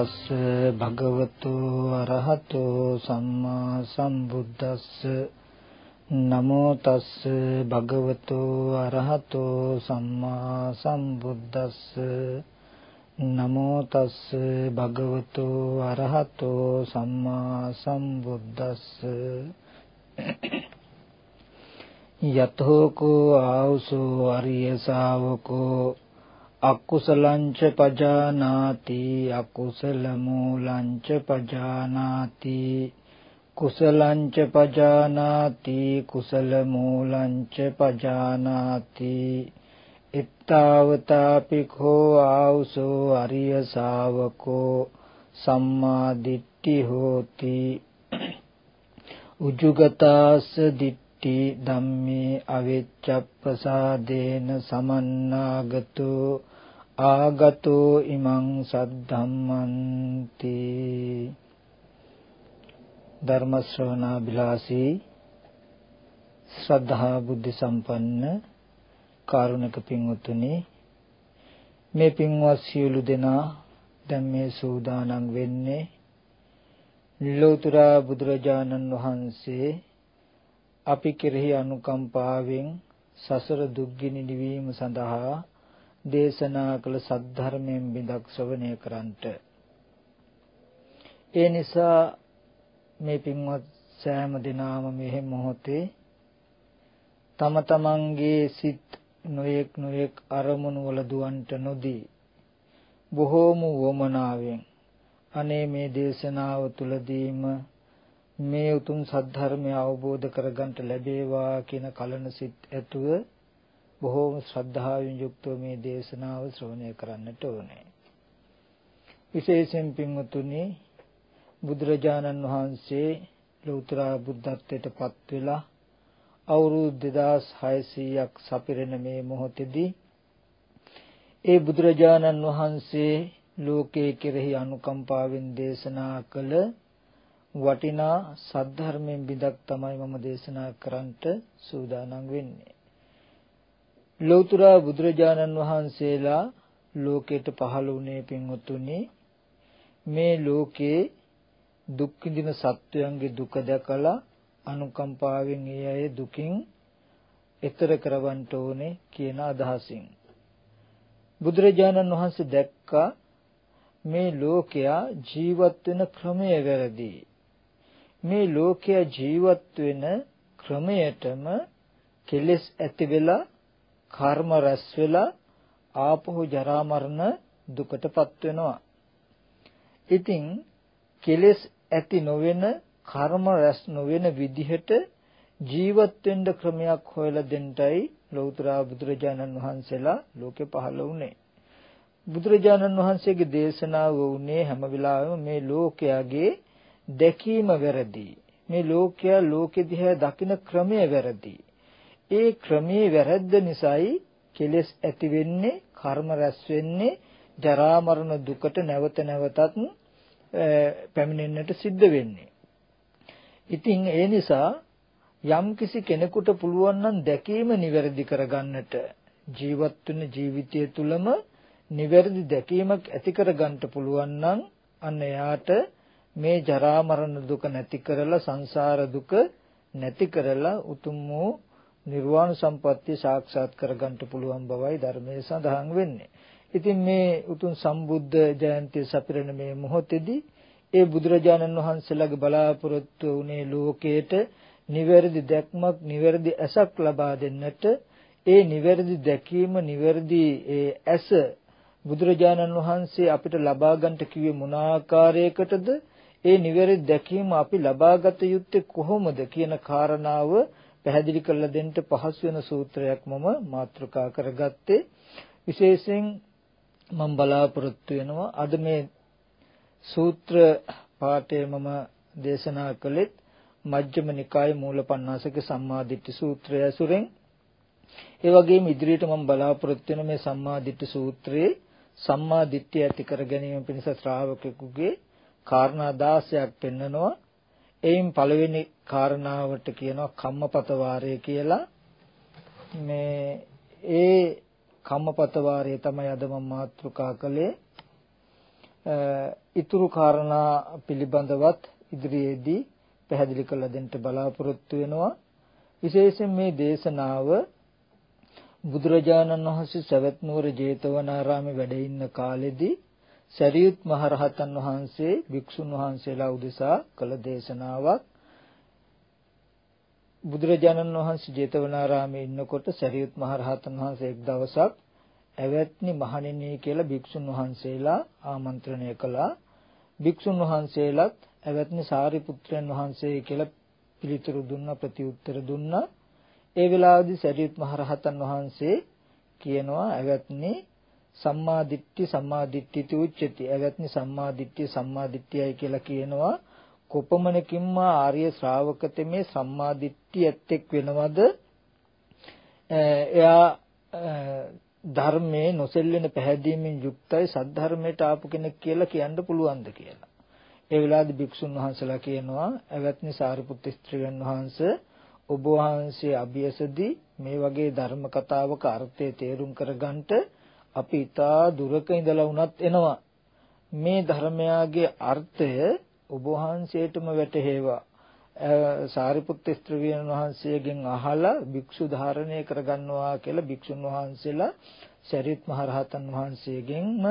තස්ස භගවතු අරහතෝ සම්මා සම්බුද්දස්ස. නමෝ තස්ස භගවතු අරහතෝ සම්මා සම්බුද්දස්ස. නමෝ තස්ස භගවතු අරහතෝ සම්මා සම්බුද්දස්ස. යතෝ කෝ ආවසෝ අරිය ශාවකෝ අකුසලංච පජානාති අකුසල මූලංච පජානාති කුසලංච පජානාති කුසල මූලංච පජානාති. ittavatapi kho ආවුසෝ අරිය ශාවකෝ සම්මා දිට්ඨි හෝති. උජුගතාස දිට්ඨි ධම්මේ අවිච්ඡප්පසාදේන සමන්නාගතෝ ආගතෝ ඉමං සද්ධම්මන්ති ධර්ම ශ්‍රවණා බිලාසී ශ්‍රද්ධා බුද්ධ සම්පන්න කාරුණික පින්වතුනි මේ පින්වත් සියලු දෙනා දැන් මේ සූදානම් වෙන්නේ ලෝතර බුදුරජාණන් වහන්සේ අපි කෙරෙහි අනුකම්පාවෙන් සසර දුක්ගිනි නිවීම සඳහා දේශනා කළ සද්ධර්මයෙන් බිඳක් ශ්‍රවණය කරන්ට ඒ නිසා මේ පින්වත් සෑම දිනාම මෙහි මොහොතේ තම තමන්ගේ සිත් නොයෙක් නොයෙක් අරමුණු වල දුවන්ට නොදී බොහෝම වමනාවෙන් අනේ මේ දේශනාව තුලදීම මේ උතුම් සද්ධර්මය අවබෝධ කරගන්නට ලැබේවා කියන කලන සිත් ඇතුව බොහෝම ශ්‍රද්ධාවෙන් යුක්තව මේ දේශනාව ශ්‍රවණය කරන්නට ඕනේ. විශේෂයෙන් පින්වතුනි බුදුරජාණන් වහන්සේ ලෞතර බුද්ධත්වයට පත් වෙලා අවුරුදු 2600ක් සපිරෙන මේ මොහොතේදී ඒ බුදුරජාණන් වහන්සේ ලෝකයේ කෙරෙහි අනුකම්පාවෙන් දේශනා කළ වටිනා සද්ධර්මයෙන් බිඳක් තමයි මම දේශනා කරන්නට සූදානම් වෙන්නේ. ලෞතර බුදුරජාණන් වහන්සේලා ලෝකයට පහළ වුණේ පින්වතුනි මේ ලෝකේ දුක් විඳින සත්වයන්ගේ දුක දැකලා අනුකම්පාවෙන් ඒ අය දුකින් එතර කරවන්න ඕනේ කියන අදහසින්. බුදුරජාණන් වහන්සේ දැක්කා මේ ලෝකයා ජීවත් වෙන ක්‍රමය වැරදි. මේ ලෝකයා ජීවත් වෙන ක්‍රමයටම කෙලෙස් ඇති වෙලා කර්ම රැස් වෙලා ආපහු ජරා මරණ දුකටපත් වෙනවා ඉතින් කෙලෙස් ඇති නොවන කර්ම රැස් නොවන විදිහට ජීවත් වෙන්න ක්‍රමයක් හොයලා දෙන්නයි ලෞතර බුදුරජාණන් වහන්සේලා ලෝකේ පහළ වුණේ. බුදුරජාණන් වහන්සේගේ දේශනාව වුණේ හැම වෙලාවෙම මේ ලෝකයාගේ දැකීම වැරදි. මේ ලෝකයා ලෝකෙ දිහා දකින ක්‍රමය වැරදි. ඒ ක්‍රමයේ වැරද්ද නිසායි කෙලෙස් ඇති වෙන්නේ, කර්ම රැස් වෙන්නේ, ජරා මරණ දුකට නැවත නැවතත් පැමිණෙන්නට සිද්ධ වෙන්නේ. ඉතින් ඒ නිසා යම් කිසි කෙනෙකුට පුළුවන් නම් දැකීම නිවැරදි කරගන්නට ජීවත් වෙන ජීවිතය තුළම නිවැරදි දැකීමක් ඇති කරගන්න පුළුවන් නම් අන්න එයාට මේ ජරා මරණ දුක නැති කරලා සංසාර දුක නැති කරලා උතුම් වූ නිර්වාණ සම්පත්තිය සාක්ෂාත් කරගන්න පුළුවන් බවයි ධර්මයේ සඳහන් වෙන්නේ. ඉතින් මේ උතුම් සම්බුද්ධ ජයන්තිය සපිරෙන මේ මොහොතේදී ඒ බුදුරජාණන් වහන්සේලාගේ බලාපොරොත්තු වුණේ ලෝකයට නිවැරදි දැක්මක් නිවැරදි ඇසක් ලබා දෙන්නට ඒ නිවැරදි දැකීම නිවැරදි ඒ ඇස බුදුරජාණන් වහන්සේ අපිට ලබා ගන්නට කිව්වේ මොන ආකාරයකටද ඒ නිවැරදි දැකීම අපි ලබාගත යුත්තේ කොහොමද කියන කාරණාව පැහැදිලි කරලා දෙන්න පහසු වෙන සූත්‍රයක් මම මාතෘකා කරගත්තේ. විශේෂයෙන් මම බලාපොරොත්තු වෙනවා අද මේ සූත්‍ර පාඨය මම දේශනා කළෙත් මජ්ක්‍ධිම නිකායේ මූලපණ්ණාසක සම්මාදිට්ඨි සූත්‍රය ඇසුරෙන්. ඒ වගේම ඉදිරියට මම බලාපොරොත්තු වෙන මේ සම්මාදිට්ඨි සූත්‍රයේ සම්මාදිට්ඨිය ඇති කර ගැනීම පිණිස ශ්‍රාවකෙකුගේ කාරණා 16ක් පෙන්නනවා. එයින් පළවෙනි කාරණාවට කියනවා කම්මපත වාරය කියලා. මේ ඒ කම්මපත වාරය තමයි අද මම මාතෘකා කළේ. ඉතුරු කාරණා පිළිබඳවත් ඉදිරියේදී පැහැදිලි කරලා දෙන්න බලාපොරොත්තු වෙනවා. විශේෂයෙන් මේ දේශනාව බුදුරජාණන් වහන්සේ සවැත් නුවර ජේතවනාරාමේ වැඩ ඉන්න කාලෙදී සරියුත් මහරහතන් වහන්සේ භික්ෂුන් වහන්සේලා උදෙසා කළ දේශනාවක් බුදුරජාණන් වහන්සේ ජේතවනාරාමේ ඉන්නකොට සරියුත් මහරහතන් වහන්සේ එක් දවසක් ඇවැත්නි මහණෙනි කියලා භික්ෂුන් වහන්සේලා ආමන්ත්‍රණය කළා. භික්ෂුන් වහන්සේලාත් ඇවැත්නි සාරිපුත්‍රයන් වහන්සේ කියලා පිළිතුරු දුන්නා ප්‍රතිඋත්තර දුන්නා. ඒ වෙලාවේදී සරියුත් මහරහතන් වහන්සේ කියනවා ඇවැත්නි සම්මා දිට්ඨි සම්මා දිට්ඨිති උච්චති. ඇවැත්නි සම්මා දිට්ඨිය සම්මා දිට්ඨියයි කියලා කියනවා. කොපමණකින්ම ආර්ය ශ්‍රාවකතෙමේ සම්මා දිට්ඨිය ඇත්තෙක් වෙනවද? එයා ධර්මයේ නොසෙල්ලෙන පැහැදීමෙන් යුක්තයි සද්ධර්මයට ආපු කෙනෙක් කියලා කියන්න පුළුවන්ද කියලා. ඒ වෙලාවේදී භික්ෂුන් වහන්සේලා කියනවා "එවත්නි සාරිපුත්ත ස්ත්‍රීන් වහන්සේ ඔබ වහන්සේ අභියසදී මේ වගේ ධර්ම කතාවක අර්ථය තේරුම් කරගන්නට අපි ඊටා දුරක ඉඳලා වුණත් එනවා. මේ ධර්මයාගේ අර්ථය ඔබ වහන්සේටම වැටහෙවා. සාරිපුත්ත ස්ත්‍රීන් වහන්සේගෙන් අහලා භික්ෂු ධාරණය කරගන්නවා කියලා භික්ෂුන් වහන්සේලා සරියුත් මහරහතන් වහන්සේගෙන්ම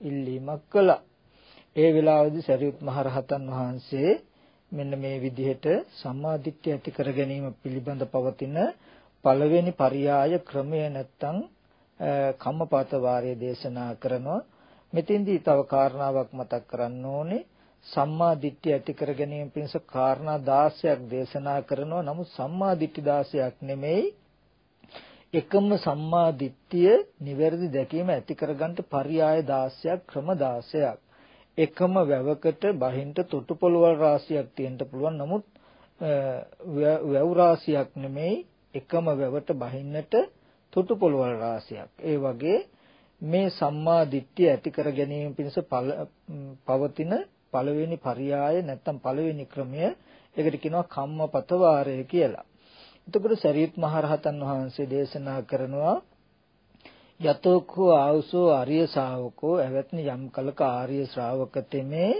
ඉල්ලීමක් කළා. ඒ වෙලාවේදී සරියුත් මහරහතන් වහන්සේ මෙන්න මේ විදිහට සම්මාදිට්ඨිය ඇති කර ගැනීම පිළිබඳ පවතින පළවෙනි පරියාය ක්‍රමය නැත්තම් කම්මපත වාරයේ දේශනා කරනවා. මෙතෙන්දී තව කාරණාවක් මතක් කරන්න ඕනේ. සම්මා දිට්ඨිය ඇති කර ගැනීම පිණිස කාරණා 16ක් දේශනා කරනවා. නමුත් සම්මා දිට්ඨි 16ක් නෙමෙයි එකම සම්මා දිට්ඨිය නිවැරදි දැකීම ඇති කරගන්න පරියාය 16ක් ක්‍රම 16ක් එකම වැවකට බහින්ට තොටුපළවල් රාශියක් තියෙන්න පුළුවන් නමුත් වැව් රාශියක් නෙමෙයි එකම වැවට බහින්නට තොටුපොළවල් රාශියක්. ඒ වගේ මේ සම්මා දිට්ඨිය ඇති කර ගැනීම පිණිස පවතින පළවෙනි පරියාය නැත්තම් පළවෙනි ක්‍රමය ඒකට කියනවා කම්මපත වාරය කියලා. එතකොට සරියුත් මහරහතන් වහන්සේ දේශනා කරනවා යතෝකෝ ආවසෝ ආර්ය ශාවකෝ එවත්නි යම් කලක ආර්ය ශ්‍රාවක තෙමේ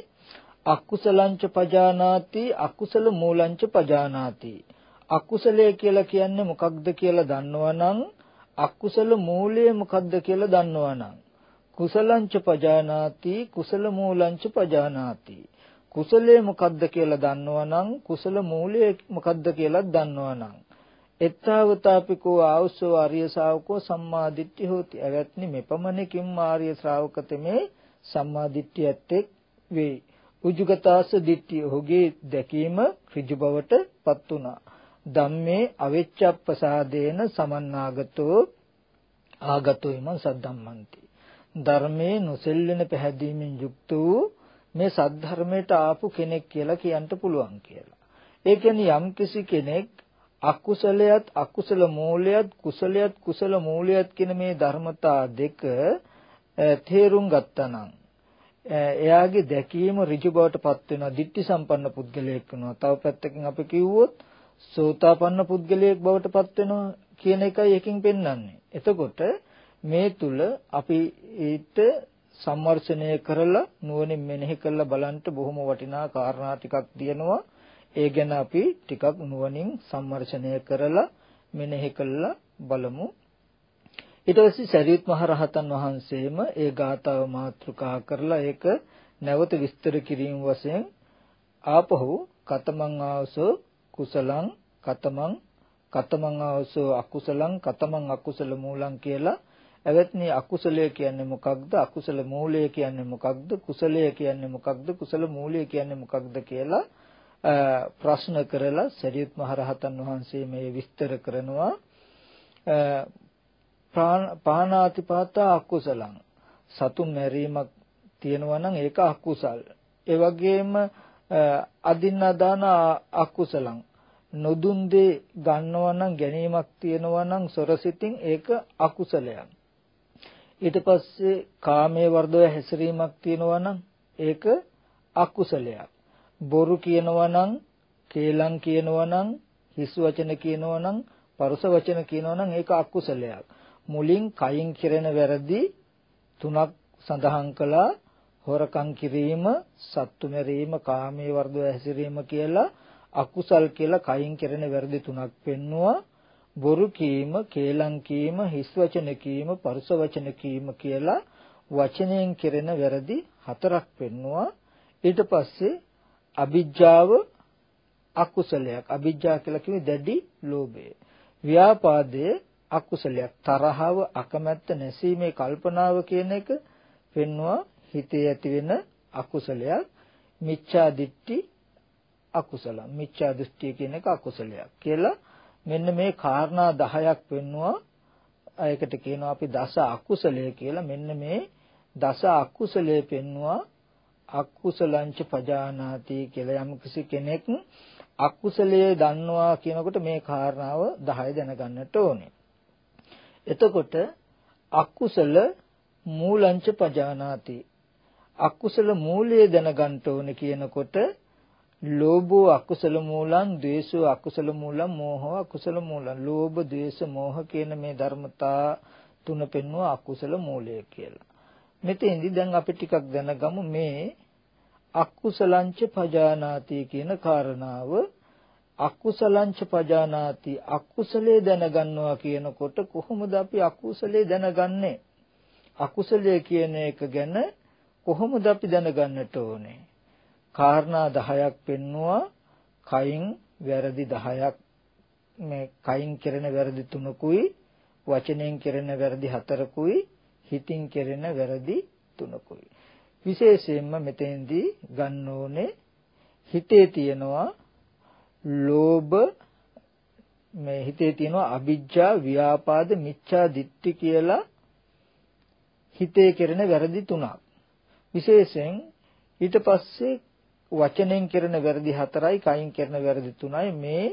අකුසලංච පජානාති අකුසල මූලංච පජානාති අකුසලය කියලා කියන්නේ මොකක්ද කියලා දන්නවනම් අකුසල මූලය මොකක්ද කියලා දන්නවනම් කුසලංච පජානාති කුසල මූලංච පජානාති. කුසලයේ මොකද්ද කියලා දන්නවනම් කුසල මූලය මොකද්ද කියලා දන්නවනම්. එත්තාවතාපිකෝ ආවසෝ ආර්ය ශාවකෝ සම්මා දිට්ඨි හෝති. අවත්නි මෙපමණකින් ආර්ය ශ්‍රාවකතමේ සම්මා දිට්ඨිය ඇත්තෙක් වේ. උජුගතාස දිට්ඨිය ඔහුගේ දැකීම ඍජු බවට පත් වුණා. ධම්මේ අවෙච්ඡප්පසාදේන සමන්නාගතෝ ආගතෝ ඉමං සද්ධම්මන්ති ධර්මයේ නොසෙල්ලෙන පැහැදීමෙන් යුක්ත වූ මේ සද්ධර්මයට ආපු කෙනෙක් කියලා කියන්න පුළුවන් කියලා. ඒ කියන්නේ යම්කිසි කෙනෙක් අකුසලයත් අකුසල මූලයත් කුසලයත් කුසල මූලයත් කියන මේ ධර්මතා දෙක තේරුම් ගත්තනම් එයාගේ දැකීම ඍජු බවට පත් වෙනවා ditthi සම්පන්න පුද්ගලයෙක් වෙනවා. තව පැත්තකින් අපි කිව්වොත් සෝතාපන්න පුද්ගලයෙක් බවට පත් වෙනවා කියන එකයි එකකින් පෙන්වන්නේ. එතකොට මේ තුල අපි ඊට සම්වර්ෂණය කරලා නුවණින් මෙනෙහි කරලා බලන්න බොහොම වටිනා කාරණා ටිකක් තියෙනවා. ඒ ගැන අපි ටිකක් නුවණින් සම්වර්ෂණය කරලා මෙනෙහි කරලා බලමු. ඊට පස්සේ සරියුත් මහ රහතන් වහන්සේම ඒ ගාථාව මාතෘකා කරලා ඒක නැවත විස්තර කිරීම වශයෙන් ආපහු කතමං ආවසෝ කුසලං කතමං කතමං ආවසෝ අකුසලං කතමං අකුසල මූලං කියලා. එවත්නි අකුසලය කියන්නේ මොකක්ද? අකුසල මූලය කියන්නේ මොකක්ද? කුසලය කියන්නේ මොකක්ද? කුසල මූලය කියන්නේ මොකක්ද කියලා ප්‍රශ්න කරලා සරියුත් මහරහතන් වහන්සේ මේ විස්තර කරනවා. පාණාතිපාතා අකුසලං. සතුන් මැරීමක් තියෙනවා නම් ඒක අකුසල්. ඒ වගේම අදින්න දාන අකුසලං. නොදුන් දේ ගන්නවා නම් ගැනීමක් තියෙනවා නම් සොරසිතින් ඒක අකුසලයක් ඊට පස්සේ කාමයේ වර්ධව හැසිරීමක් තියෙනවා නම් ඒක අකුසලයක්. බොරු කියනවා නම් කේලම් කියනවා නම් හිස් වචන කියනවා නම් පරුස වචන කියනවා නම් ඒක අකුසලයක්. මුලින් කයින් කෙරෙන වැරදි තුනක් සඳහන් කළා. හොරකම් කිරීම, සත්තු මරීම, කාමයේ වර්ධව හැසිරීම කියලා අකුසල් කියලා කයින් කෙරෙන වැරදි තුනක් පෙන්නවා. බොරු කීම, කේලම් කීම, හිස් වචන කීම, පරුස වචන කීම කියලා වචනයෙන් කෙරෙන වැරදි හතරක් පෙන්නවා. ඊට පස්සේ අවිජ්ජාව අකුසලයක්. අවිජ්ජා කියලා කියන්නේ දැඩි ලෝභය. ව්‍යාපාදයේ අකුසලයක්. තරහව, අකමැත්ත, නැසීමේ කල්පනාව කියන එක පෙන්නවා හිතේ ඇති වෙන අකුසලයක්. මිච්ඡා දිට්ඨි අකුසල. මිච්ඡා දෘෂ්ටි කියන එක අකුසලයක් කියලා මෙන්න මේ කාරණා 10ක් පෙන්නවා. ඒකට කියනවා අපි දස අකුසලය කියලා. මෙන්න මේ දස අකුසලයේ පෙන්නවා අකුසලංච පජානාති කියලා යම් කිසි කෙනෙක් අකුසලයේ දන්නවා කියනකොට මේ කාරණාව 10 දැනගන්නට ඕනේ. එතකොට අකුසල මූලංච පජානාති අකුසල මූලය දැනගන්න ඕනේ කියනකොට ලෝභෝ අකුසල මූලං ද්වේෂෝ අකුසල මූලං මෝහෝ අකුසල මූලං. ලෝභ ද්වේෂ මෝහ කියන මේ ධර්මතා තුන පෙන්වුවා අකුසල මූලය කියලා. මෙතෙන්දි දැන් අපි ටිකක් දැනගමු මේ අකුසලංච පජානාති කියන කාරණාව. අකුසලංච පජානාති අකුසලයේ දැනගන්නවා කියනකොට කොහොමද අපි අකුසලයේ දැනගන්නේ? අකුසලයේ කියන එක ගැන කොහොමද අපි දැනගන්නට ඕනේ? කාරණා 10ක් පෙන්නවා කයින් වැරදි 10ක් මේ කයින් කෙරෙන වැරදි තුනකුයි වචනෙන් කෙරෙන වැරදි හතරකුයි හිතින් කෙරෙන වැරදි තුනකුයි. විශේෂයෙන්ම මෙතෙන්දී ගන්න ඕනේ හිතේ තියෙනවා ලෝභ මේ හිතේ තියෙනවා අවිජ්ජා ව්‍යාපාද මිච්ඡා දිට්ඨි කියලා හිතේ කෙරෙන වැරදි තුනක්. විශේෂයෙන් ඊට පස්සේ වචනෙන් කෙරෙන වැරදි හතරයි කයින් කෙරෙන වැරදි තුනයි මේ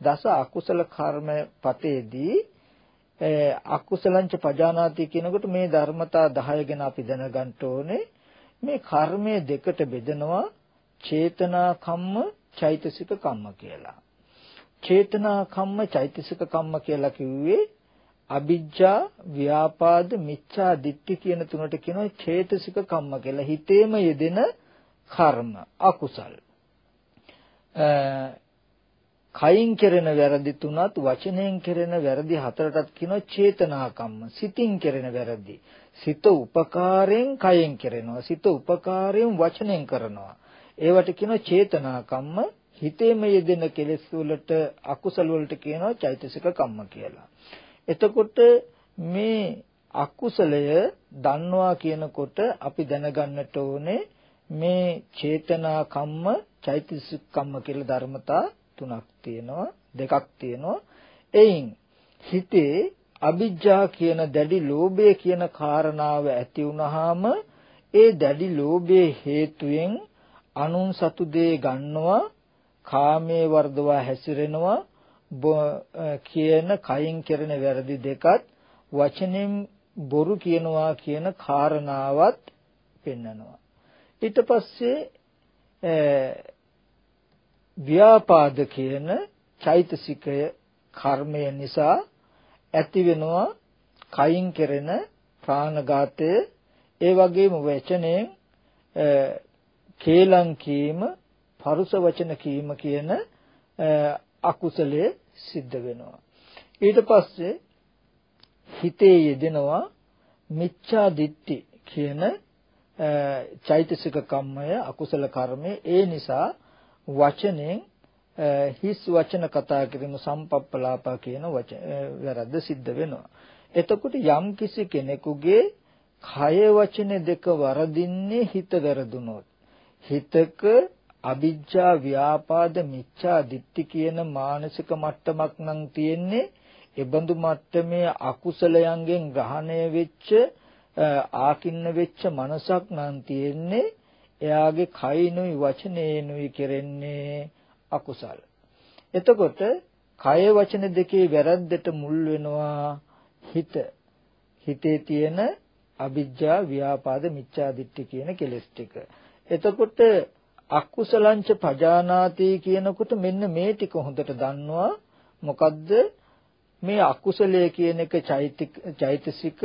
දස අකුසල කර්ම පතේදී අකුසලංච පජානාති කියනකොට මේ ධර්මතා 10 ගැන අපි දැනගන්න ඕනේ මේ කර්මය දෙකට බෙදනවා චේතනා කම්ම චෛතසික කම්ම කියලා. චේතනා කම්ම චෛතසික කම්ම කියලා කිව්වේ අ비ජ්ජා ව්‍යාපාද මිච්ඡා දිට්ඨි කියන තුනට කියනවා චේතසික කම්ම කියලා. හිතේම යෙදෙන කර්ම අකුසල්. කයින් කෙරෙන වැරදි තුනත් වචනයෙන් කෙරෙන වැරදි හතරටත් කියනවා චේතනා කම්ම. සිතින් කෙරෙන වැරදි. සිත උපකාරයෙන් කයෙන් කෙරෙනවා. සිත උපකාරයෙන් වචනෙන් කරනවා. ඒවට කියනවා චේතනා කම්ම. හිතේම යෙදෙන කෙලෙස් වලට අකුසල වලට කියනවා චෛතසික කම්ම කියලා. එතකොට මේ අකුසලය දන්නවා කියනකොට අපි දැනගන්නට ඕනේ මේ චේතනා කම්ම චෛතසික කම්ම කියලා ධර්මතා තුනක් තියෙනවා දෙකක් තියෙනවා. එයින් හිතේ අවිජ්ජා කියන දැඩි ලෝභය කියන කාරණාව ඇති වුනහම ඒ දැඩි ලෝභයේ හේතුවෙන් අනුන් සතු දේ ගන්නවා කාමයේ වර්ධවා හැසිරෙනවා කියන කයින් කරන වැරදි දෙකත් වචනෙන් බොරු කියනවා කියන කාරණාවත් පෙන්නනවා. ඊට පස්සේ ව්‍යාපාද කියන චෛතසිකය කර්මය නිසා ඇති වෙනවා කයින් කෙරෙන ප්‍රාණඝාතය. ඒ වගේම වචනයෙන් කේලම් කීම පරුස වචන කීම කියන අකුසලයේ සිද්ධ වෙනවා ඊට පස්සේ හිතේ යෙදෙනවා මිච්ඡා දිට්ඨි කියන චෛතසික කම්මය අකුසල කර්මය ඒ නිසා වචනෙන් හිස් වචන කතා කිරීම සම්පප්පලාපා කියන වැරද්ද සිද්ධ වෙනවා. එතකොට යම් කිසි කෙනෙකුගේ කය වචන දෙක වරදින්නේ හිත වැරදුනොත් හිතක අවිජ්ජා ව්‍යාපාද මිච්ඡා දිට්ඨි කියන මානසික මට්ටමක් නම් තියෙන්නේ එබඳු මට්ටමේ අකුසලයන්ගෙන් ග්‍රහණය වෙච්ච ආකින්න වෙච්ච මනසක් නම් තියෙන්නේ එයාගේ කයිනුයි වචනේනුයි කෙරෙන්නේ අකුසල්. එතකොට කය වචන දෙකේ වැරද්දට මුල් වෙනවා හිත. හිතේ තියෙන අවිජ්ජා ව්‍යාපාද මිච්ඡා දිට්ඨි කියන කෙලෙස් ටික. එතකොට අකුසලංච පජානාති කියනකොට මෙන්න මේ ටික හොඳට දන්නවා. මොකද්ද? මේ අකුසලයේ කියන එක චෛතසික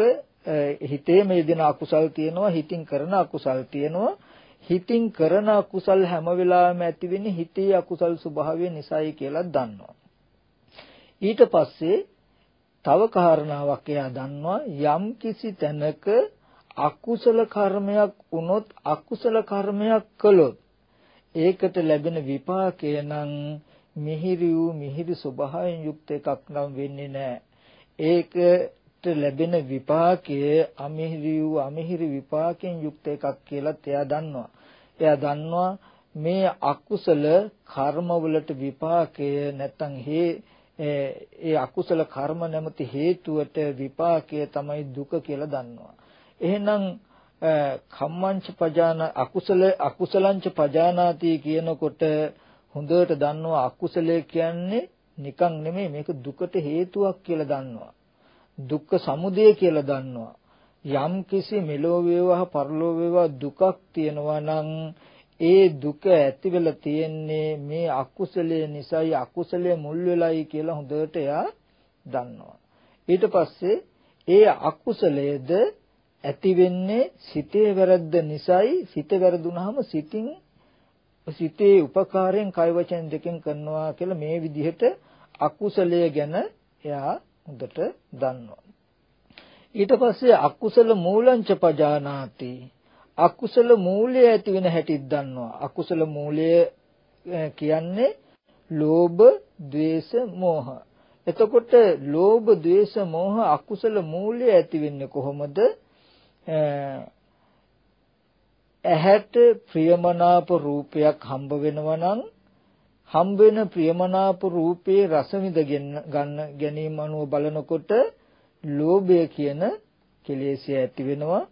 හිතේම යෙදෙන අකුසල් තියෙනවා හිතින් කරන අකුසල් තියෙනවා. හිතින් කරන අකුසල් හැම වෙලාවෙම ඇති වෙන්නේ හිතේ අකුසල් ස්වභාවය නිසායි කියලා දන්නවා. ඊට පස්සේ තව කාරණාවක් එයා දන්නවා. යම් කිසි තැනක අකුසල කර්මයක් වුණොත් අකුසල කර්මයක් කළොත් ඒකට ලැබෙන විපාකය නම් මිහිරි වූ මිහිරි ස්වභාවයෙන් යුක්ත එකක් නම් වෙන්නේ නැහැ. ඒකට ලැබෙන විපාකය අමිහිරි වූ අමිහිරි විපාකයෙන් යුක්ත එකක් කියලා එයා දන්නවා. එයා දන්නවා මේ අකුසල කර්මවලට විපාකය නැත්තම් හේ ඒ අකුසල කර්ම නැමැති හේතුවට විපාකය තමයි දුක කියලා දන්නවා. එහෙනම් කම්මංච පජාන අකුසල අකුසලංච පජානාති කියනකොට හොඳට දන්නවා අකුසලය කියන්නේ නිකන් නෙමෙයි මේක දුකට හේතුවක් කියලා දන්නවා. දුක්ඛ සමුදය කියලා දන්නවා. යම් කිසි මෙලෝ වේවා පරලෝ වේවා දුකක් තියෙනවා නම් ඒ දුක ඇති වෙලා තියෙන්නේ මේ අකුසලයේ නිසායි අකුසලයේ මුල් වෙලයි කියලා හොඳට එයා දන්නවා. ඊට පස්සේ ඒ අකුසලයේද ඇති වෙන්නේ සිතේ වැරද්ද නිසායි සිත වැරදුනහම සිතින් සිතේ උපකාරයෙන් කය වචන දෙකෙන් කරනවා කියලා මේ විදිහට අකුසලය ගැන එයා හොඳට දන්නවා. ඊට පස්සේ අකුසල මූලංච පජානාති. අකුසල මූලය ඇති වෙන හැටිත් දන්නවා. අකුසල මූලය කියන්නේ ලෝභ, ද්වේෂ, මෝහ. එතකොට ලෝභ, ද්වේෂ, මෝහ අකුසල මූලය ඇති වෙන්නේ කොහොමද? ඇහැට ප්‍රියමනාප රූපයක් හම්බ වෙනවා නම් හම්බ වෙන ප්‍රියමනාප රූපේ රස විඳ ගන්න ගැනීම අනුව බලනකොට ලෝභය කියන කෙලෙසිය ඇති වෙනවා.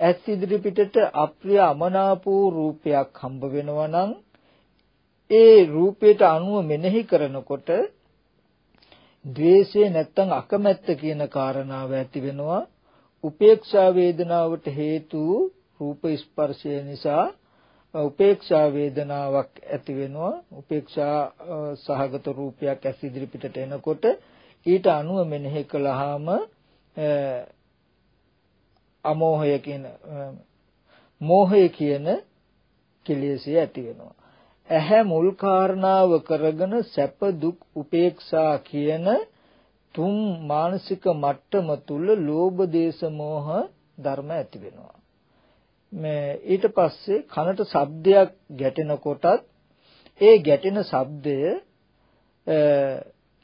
ඇස් ඉදිරි පිටට අප්‍රිය අමනාප රූපයක් හම්බ වෙනවා නම් ඒ රූපයට අනුව මෙනෙහි කරනකොට ද්වේෂය නැත්තම් අකමැත්ත කියන කාරණාව ඇති වෙනවා. උපේක්ෂා වේදනාවට හේතු රූප ස්පර්ශය නිසා උපේක්ෂා වේදනාවක් ඇති වෙනවා. උපේක්ෂා සහගත රූපයක් ඇස් ඉදිරි පිටට එනකොට ඊට අනුව මෙනෙහි කළාම අමෝහය කියන මෝහය කියන කෙලෙසිය ඇති වෙනවා. ඇහැ මුල් කාරණාව කරගෙන සැප දුක් උපේක්ෂා කියන තුන් මානසික මට්ටම තුල ලෝභ දේශ මොහ ධර්ම ඇති වෙනවා. මේ ඊට පස්සේ කනට ශබ්දයක් ගැටෙනකොටත් ඒ ගැටෙන ශබ්දය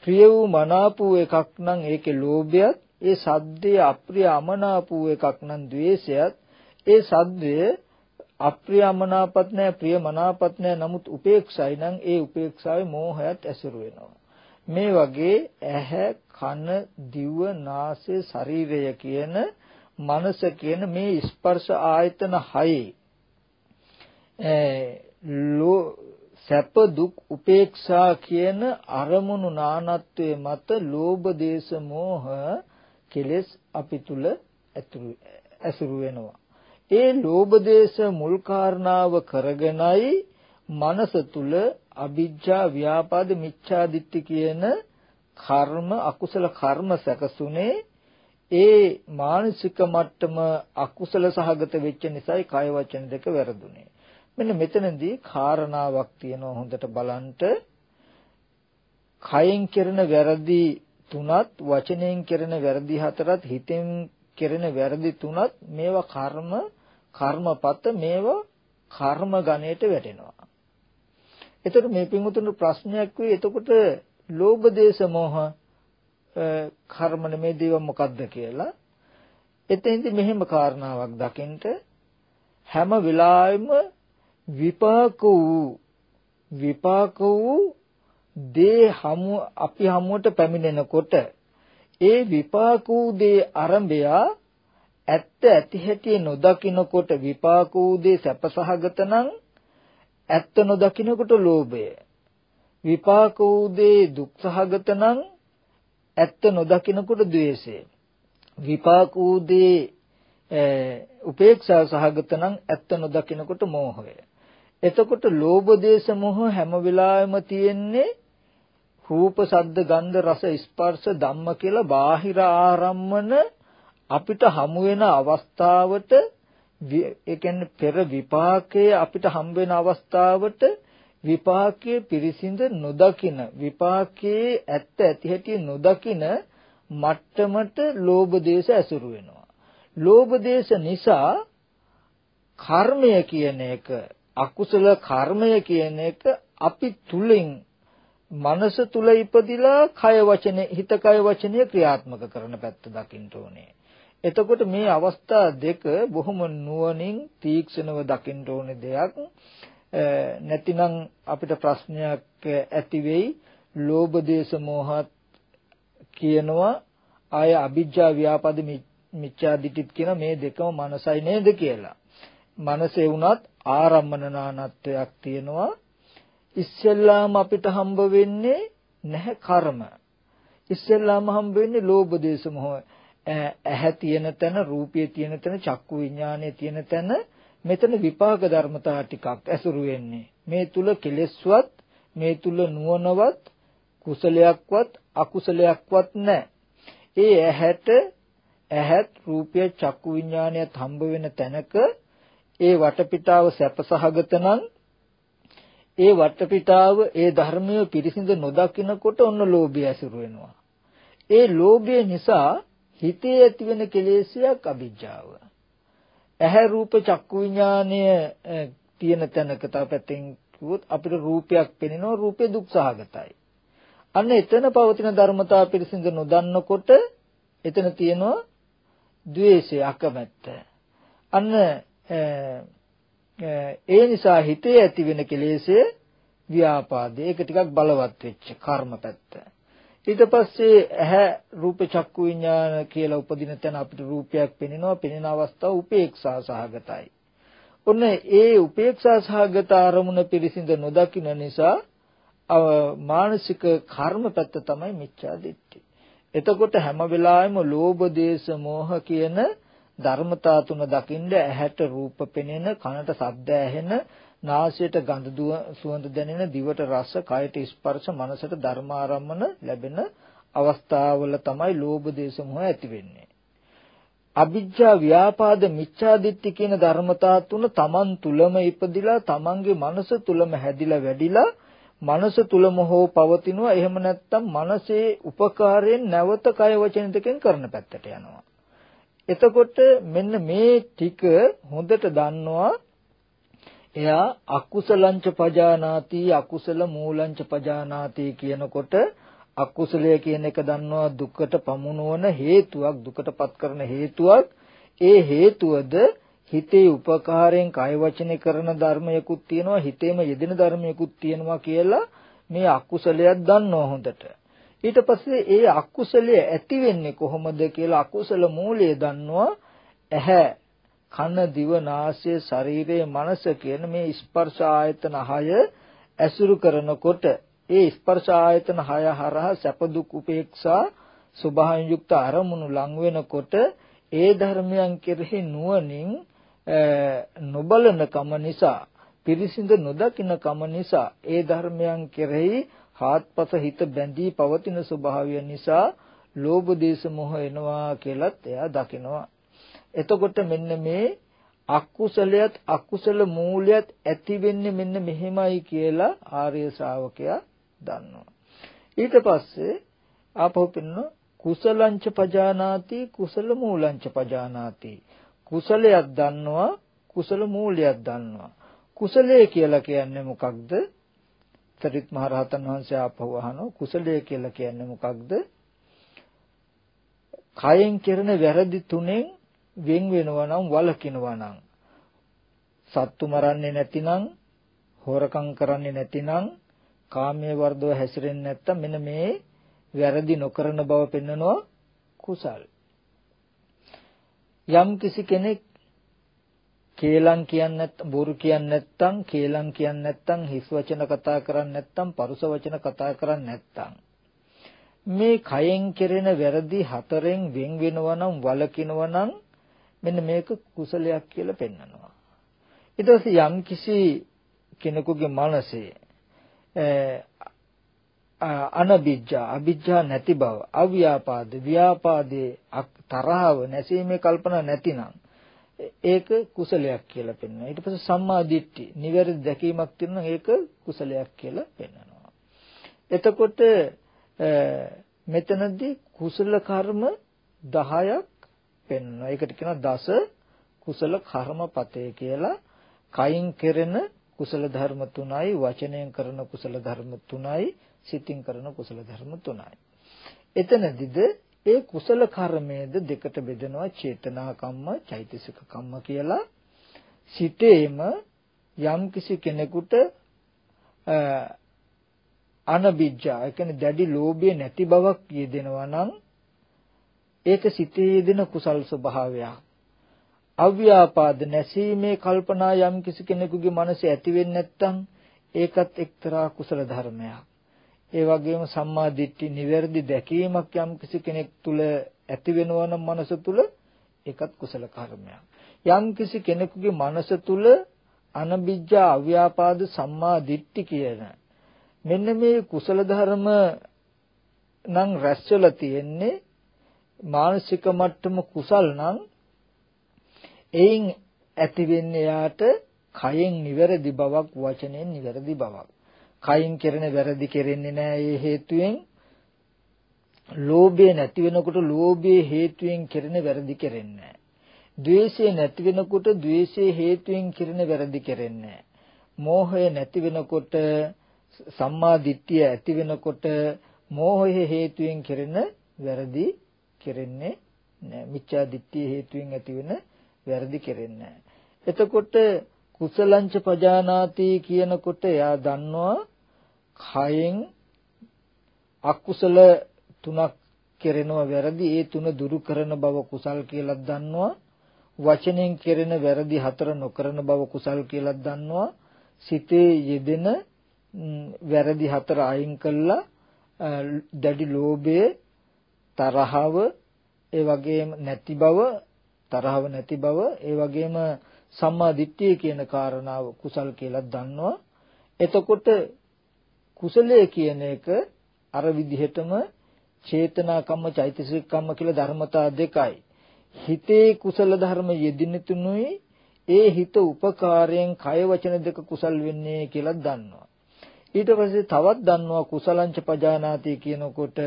ප්‍රිය වූ මනාප වූ එකක් නම් ඒකේ ලෝභයත් ඒ ශබ්දයේ අප්‍රිය අමනාප වූ එකක් නම් ද්වේෂයත් ඒ ශබ්දය අප්‍රිය අමනාපත් නැහැ ප්‍රිය මනාපත් නැහැ නමුත් උපේක්ෂයි නම් ඒ උපේක්ෂාවේ මෝහයත් ඇසුරු වෙනවා. මේ වගේ ඇහැ කන දිව නාසය ශරීරය කියන මනස කියන මේ ස්පර්ශ ආයතන හයේ ලෝ සැප දුක් උපේක්ෂා කියන අරමුණු නානත්වයේ මත ලෝභ දේශ මොහ කෙලෙස් අපි තුල ඇසුරු වෙනවා. ඒ ලෝභ දේශ මුල් කාරණාව කරගෙනයි මනස තුල අවිජ්ජා ව්‍යාපාද මිච්ඡා දිට්ඨි කියන කර්ම අකුසල කර්ම සැකසුනේ ඒ මානසික මට්ටම අකුසල සහගත වෙච්ච නිසායි කය වචන දෙක වැරදුනේ. මෙන්න මෙතනදී කාරණාවක් තියෙනවා හොඳට බලන්න. කයෙන් කරන වැරදි තුනත් වචනයෙන් කරන වැරදි හතරත් හිතෙන් කරන වැරදි තුනත් මේවා කර්ම කර්මපත මේවා කර්ම ගණයට වැටෙනවා. එතකොට මේ පින්වතුන් ප්‍රශ්නයක් වෙයි එතකොට ලෝභ දේශ මොහ කර්ම නෙමේ දේව මොකද්ද කියලා. එතෙන්දි මෙහෙම කාරණාවක් දකින්න හැම වෙලාවෙම විපාක වූ විපාක වූ දේ හමු අපි හමුවට පැමිණෙනකොට ඒ විපාක වූ දේ ආරම්භය ඇත්ත ඇති හැටි නොදකිනකොට විපාක වූ දේ සැපසහගත නම් ඇත්ත නොදකිනකොට ලෝභය. විපාක වූ දේ දුක්සහගත නම් ඇත්ත නොදකිනකොට ද්වේෂය. විපාක උදේ උපේක්ෂා සහගත නම් ඇත්ත නොදකිනකොට මෝහය. එතකොට ලෝභ දේශ මොහ හැම වෙලාවෙම තියෙන්නේ රූප ශබ්ද ගන්ධ රස ස්පර්ශ ධම්ම කියලා බාහිර ආරම්මන අපිට හමු වෙන අවස්ථාවට ඒ කියන්නේ පෙර විපාකයේ අපිට හම් වෙන අවස්ථාවට විපාකයේ පිරිසිඳ නොදකින විපාකයේ ඇත්ත ඇති හැටි නොදකින මට්ටමට ලෝභ දේශ ඇසුරු වෙනවා. ලෝභ දේශ නිසා කර්මය කියන එක අකුසල කර්මය කියන එක අපි තුලින් මනස තුල ඉපදිලා කය වචනේ හිත කය වචනේ ක්‍රියාත්මක කරන පැත්ත දකින්න ඕනේ. එතකොට මේ අවස්ථා දෙක බොහොම නුවණින් තීක්ෂණව දකින්න ඕනේ දෙයක්. නැතිනම් අපිට ප්‍රශ්නයක් ඇති වෙයි. ලෝභ දේශ මොහත් කියනවා ආය අවිජ්ජා ව්‍යාපද මිච්ඡා දිටිත් කියන මේ දෙකම මනසයි නේද කියලා. මනසේ වුණත් ආරම්මන නානත්වයක් තියෙනවා. ඉස්සෙල්ලාම අපිට හම්බ වෙන්නේ නැහැ කර්ම. ඉස්සෙල්ලාම හම්බ වෙන්නේ ලෝභ දේශ මොහ. ඇහැ තියෙන තැන, රූපය තියෙන තැන, චක්කු විඥානය තියෙන තැන මෙතන විපාක ධර්මතා ටිකක් ඇසුරු වෙන්නේ. මේ තුල කෙලෙස්වත්, මේ තුල නුවණවත්, කුසලයක්වත්, අකුසලයක්වත් නැහැ. ඒ ඇහැට ඇහත් රූපය චක්කු විඥානයත් හම්බ වෙන තැනක ඒ වටපිටාව සැපසහගත නම් ඒ වටපිටාව ඒ ධර්මය පිරිසිඳ නොදකිනකොට ඔන්න ලෝභය ඇසුරු වෙනවා. ඒ ලෝභය නිසා හිතේ ඇතිවෙන කෙලෙසයක් අභිජ්ජාව. ඇහැ රූප චක්කු විඥානය තියෙන තැනක තව පැත්තෙන් කිව්වොත් අපිට රූපයක් පෙනෙනවා රූපේ දුක් සහගතයි. අන්න එතන පවතින ධර්මතා පිරිසිඳ නොදන්නකොට එතන තියෙනවා ද්වේෂය අකමැත්ත. අන්න ඒ නිසා හිතේ ඇති වෙන කෙලෙස්ය ව්‍යාපාදේ. ඒක ටිකක් බලවත් වෙච්ච කර්ම පැත්ත. ඊට පස්සේ ඇහැ රූප චක්කු විඥාන කියලා උපදින තැන අපිට රූපයක් පෙනෙනවා. පෙනෙන අවස්ථාව උපේක්ෂා සහගතයි. ඔන්න ඒ උපේක්ෂා සහගත අරමුණ පිරිසිඳ නොදකින නිසා මානසික කර්ම පැත්ත තමයි මිච්ඡා දිට්ඨි. එතකොට හැම වෙලාවෙම ලෝභ දේශ මොහ කියන ධර්මතා තුන දකින්ද ඇහැට රූප පෙනෙන කනට ශබ්ද ඇහෙන නාසයට ගඳ සුවඳ දැනෙන දිවට රස කයට ස්පර්ශ මනසට ධර්මාරම්මන ලැබෙන අවස්ථාවල තමයි ලෝභ දේශ මොහ ඇති වෙන්නේ. අවිජ්ජා ව්‍යාපාද මිච්ඡා දිට්ඨි කියන ධර්මතා තුන තමන් තුලම ඉපදිලා තමන්ගේ මනස තුලම හැදිලා වැඩිලා මනස තුලම හෝ පවතිනවා එහෙම නැත්නම් මනසේ උපකාරයෙන් නැවත කය වචන දෙකෙන් කරන පැත්තට යනවා එතකොට මෙන්න මේ ටික හොඳට දන්නවා එයා අකුසලංච පජානාති අකුසල මූලංච පජානාති කියනකොට අකුසලය කියන එක දන්නවා දුකට පමුණුවන හේතුවක් දුකටපත් කරන හේතුවක්. ඒ හේතුවද හිතේ උපකාරයෙන් කය වචනේ කරන ධර්මයකුත් තියෙනවා හිතේම යෙදෙන ධර්මයකුත් තියෙනවා කියලා මේ අකුසලයක් දන්නවා හොඳට. ඊට පස්සේ ඒ අකුසලයේ ඇති වෙන්නේ කොහොමද කියලා අකුසල මූලය දන්නවා. ඇහැ කන දිව නාසය ශරීරය මනස කියන මේ ස්පර්ශ ආයතන 6 ඇසුරු කරනකොට ඒ ස්පර්ශ ආයතන 6 හරහා සැප දුක් උපේක්ෂා ස්වභාවයෙන් යුක්ත අරමුණු ලං වෙනකොට ඒ ධර්මයන් කෙරෙහි නුවණින් නොබලන කම නිසා පිරිසිඳ නොදකින කම නිසා ඒ ධර්මයන් කෙරෙහි හාත්පස හිත බැඳී පවතින ස්වභාවය නිසා ලෝභ දේශ මොහ එනවා කියලත් එයා දකිනවා. එතකොට මෙන්න මේ අකුසලයත් අකුසල මූලයත් ඇති වෙන්නේ මෙන්න මෙහෙමයි කියලා ආර්ය ශ්‍රාවකයා දන්නවා. ඊට පස්සේ ආපහු පින්න කුසලංච පජානාති කුසල මූලංච පජානාති කුසලයක් දන්නවා කුසල මූලයක් දන්නවා කුසලයේ කියලා කියන්නේ මොකක්ද සරිත් මහ රහතන් වහන්සේ ආපහු අහනවා කුසලය කියලා කියන්නේ මොකක්ද? කයෙන් කෙරෙන වැරදි තුනෙන් වෙන් වෙනවා නම් වළකිනවා නම්. සත්තු මරන්නේ නැතිනම් හොරකම් කරන්නේ නැතිනම් කාමයේ වර්ධව හැසිරෙන්නේ නැත්තම් මෙන්න මේ වැරදි නොකරන බව පෙන්වනවා කුසල්. යම් කිසි කෙනෙක් කේලම් කියන්නේ නැත්නම් බොරු කියන්නේ නැත්නම් කේලම් කියන්නේ නැත්නම් හිස් වචන කතා කරන්නේ නැත්නම් පරුස වචන කතා කරන්නේ නැත්නම් මේ කයෙන් කෙරෙන වැරදි හතරෙන් වෙන් වෙනවා නම් වලකිනවා නම් මෙන්න මේක කුසලයක් කියලා පෙන්වනවා ඊට පස්සේ යම් කිසි කෙනෙකුගේ මනසේ අනබිජ්ජා අබිජ්ජා නැති බව අව්‍යාපාද ව්‍යාපාදේ තරහව නැසීමේ කල්පනා නැතිනම් ඒක කුසලයක් කියලා පෙන්වනවා ඊට පස්සේ සම්මා දිට්ඨි නිවැරදි දැකීමක් තියෙනවා ඒක කුසලයක් කියලා පෙන්වනවා එතකොට මෙතනදී කුසල කර්ම 10ක් පෙන්වනවා ඒකට කියනවා දස කුසල කර්මපතේ කියලා කයින් කෙරෙන කුසල ධර්ම තුනයි වචනයෙන් කරන කුසල ධර්ම තුනයි සිතින් කරන කුසල ධර්ම තුනයි. එතනදිද ඒ කුසල කර්මයේද දෙකට බෙදෙනවා චේතනා කම්ම, චෛතසික කම්ම කියලා. සිතේම යම්කිසි කෙනෙකුට අනබිජ්ජා ඒ කියන්නේ දැඩි ලෝභය නැති බවක් යෙදෙනවා නම් ඒක සිතේ යෙදෙන කුසල් ස්වභාවයක්. අව්‍යාපාද නැසීමේ කල්පනා යම් කිසි කෙනෙකුගේ මනසේ ඇති වෙන්නේ නැත්නම් ඒකත් එක්තරා කුසල ධර්මයක්. ඒ වගේම සම්මා දිට්ඨි නිවැරදි දැකීමක් යම් කිසි කෙනෙක් තුල ඇති වෙනවා නම් මනස තුල ඒකත් කුසල කර්මයක්. යම් කිසි කෙනෙකුගේ මනස තුල අනබිජ්ජා අව්‍යාපාද සම්මා දිට්ඨි කියන මෙන්න මේ කුසල ධර්ම නම් රැස්වලා තියෙන්නේ මානසික මට්ටම කුසල් නම් එයින් ඇති වෙන්නේ යාට කයෙන් නිවැරදි බවක් වචනයෙන් නිවැරදි බවක් කයින් කෙරෙන වැරදි කෙරෙන්නේ නැහැ ඒ හේතුවෙන් ලෝභය නැති වෙනකොට ලෝභයේ හේතුවෙන් කෙරෙන වැරදි කෙරෙන්නේ නැහැ. ද්වේෂය නැති වෙනකොට ද්වේෂයේ හේතුවෙන් කෙරෙන වැරදි කෙරෙන්නේ නැහැ. මෝහය නැති වෙනකොට සම්මා දිට්ඨිය ඇති වෙනකොට මෝහයේ හේතුවෙන් කෙරෙන වැරදි කෙරෙන්නේ නැහැ. මිච්ඡා දිට්ඨිය හේතුවෙන් ඇති වෙන වැරදි කෙරෙන්නේ නැහැ. එතකොට කුසලංච පජානාති කියනකොට එයා දන්නවා කයෙන් අකුසල තුනක් කෙරෙනවා වැරදි ඒ තුන දුරු කරන බව කුසල් කියලා දන්නවා වචනෙන් කෙරෙන වැරදි හතර නොකරන බව කුසල් කියලා දන්නවා සිතේ යෙදෙන වැරදි හතර අයින් කළා දැඩි ලෝභය තරහව ඒ වගේම නැති බව තරහව නැති බව ඒ වගේම සම්මා දිට්ඨිය කියන කාරණාව කුසල් කියලා දන්නවා එතකොට කුසලයේ කියන එක අර විදිහටම චේතනා කම්ම චෛතසික කම්ම කියලා ධර්මතා දෙකයි. හිතේ කුසල ධර්ම යෙදින තුනුයි ඒ හිත උපකාරයෙන් කය වචන දෙක කුසල් වෙන්නේ කියලා දන්නවා. ඊට පස්සේ තවත් දන්නවා කුසලංච පජානාති කියනකොට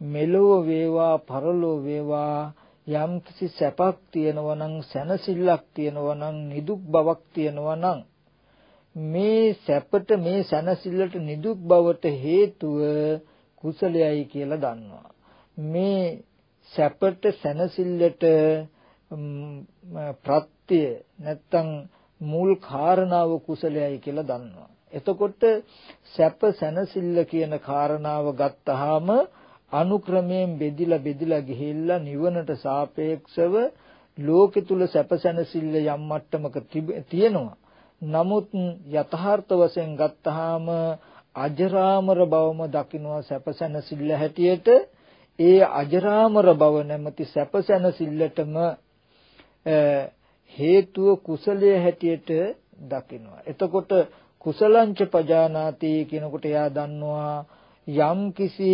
මෙලොව වේවා පරලොව වේවා යම් කිසි සැපක් තියෙනවා නම් සැනසෙල්ලක් තියෙනවා නම් නිදුක් බවක් තියෙනවා නම් මේ සැපට මේ සැනසෙල්ලට නිදුක් බවට හේතුව කුසලයයි කියලා දන්නවා. මේ සැපට සැනසෙල්ලට ප්‍රත්‍ය නැත්තම් මූල් කාරණාව කුසලයයි කියලා දන්නවා. එතකොට සැප සැනසෙල්ල කියන කාරණාව ගත්තාම අනුක්‍රමයෙන් බෙදිලා බෙදිලා ගිහිල්ලා නිවනට සාපේක්ෂව ලෝකෙ තුල සැප සැනසෙල්ල යම් මට්ටමක තියෙනවා. නමුත් යථාර්ථ වශයෙන් ගත්තාම අජරාමර බවම දකින්නවා සැපසැනසිල්ල හැටියට ඒ අජරාමර බව නැමැති සැපසැනසිල්ලටම හේතුව කුසලයේ හැටියට දකින්නවා. එතකොට කුසලංච පජානාති කියනකොට එයා දන්නවා යම් කිසි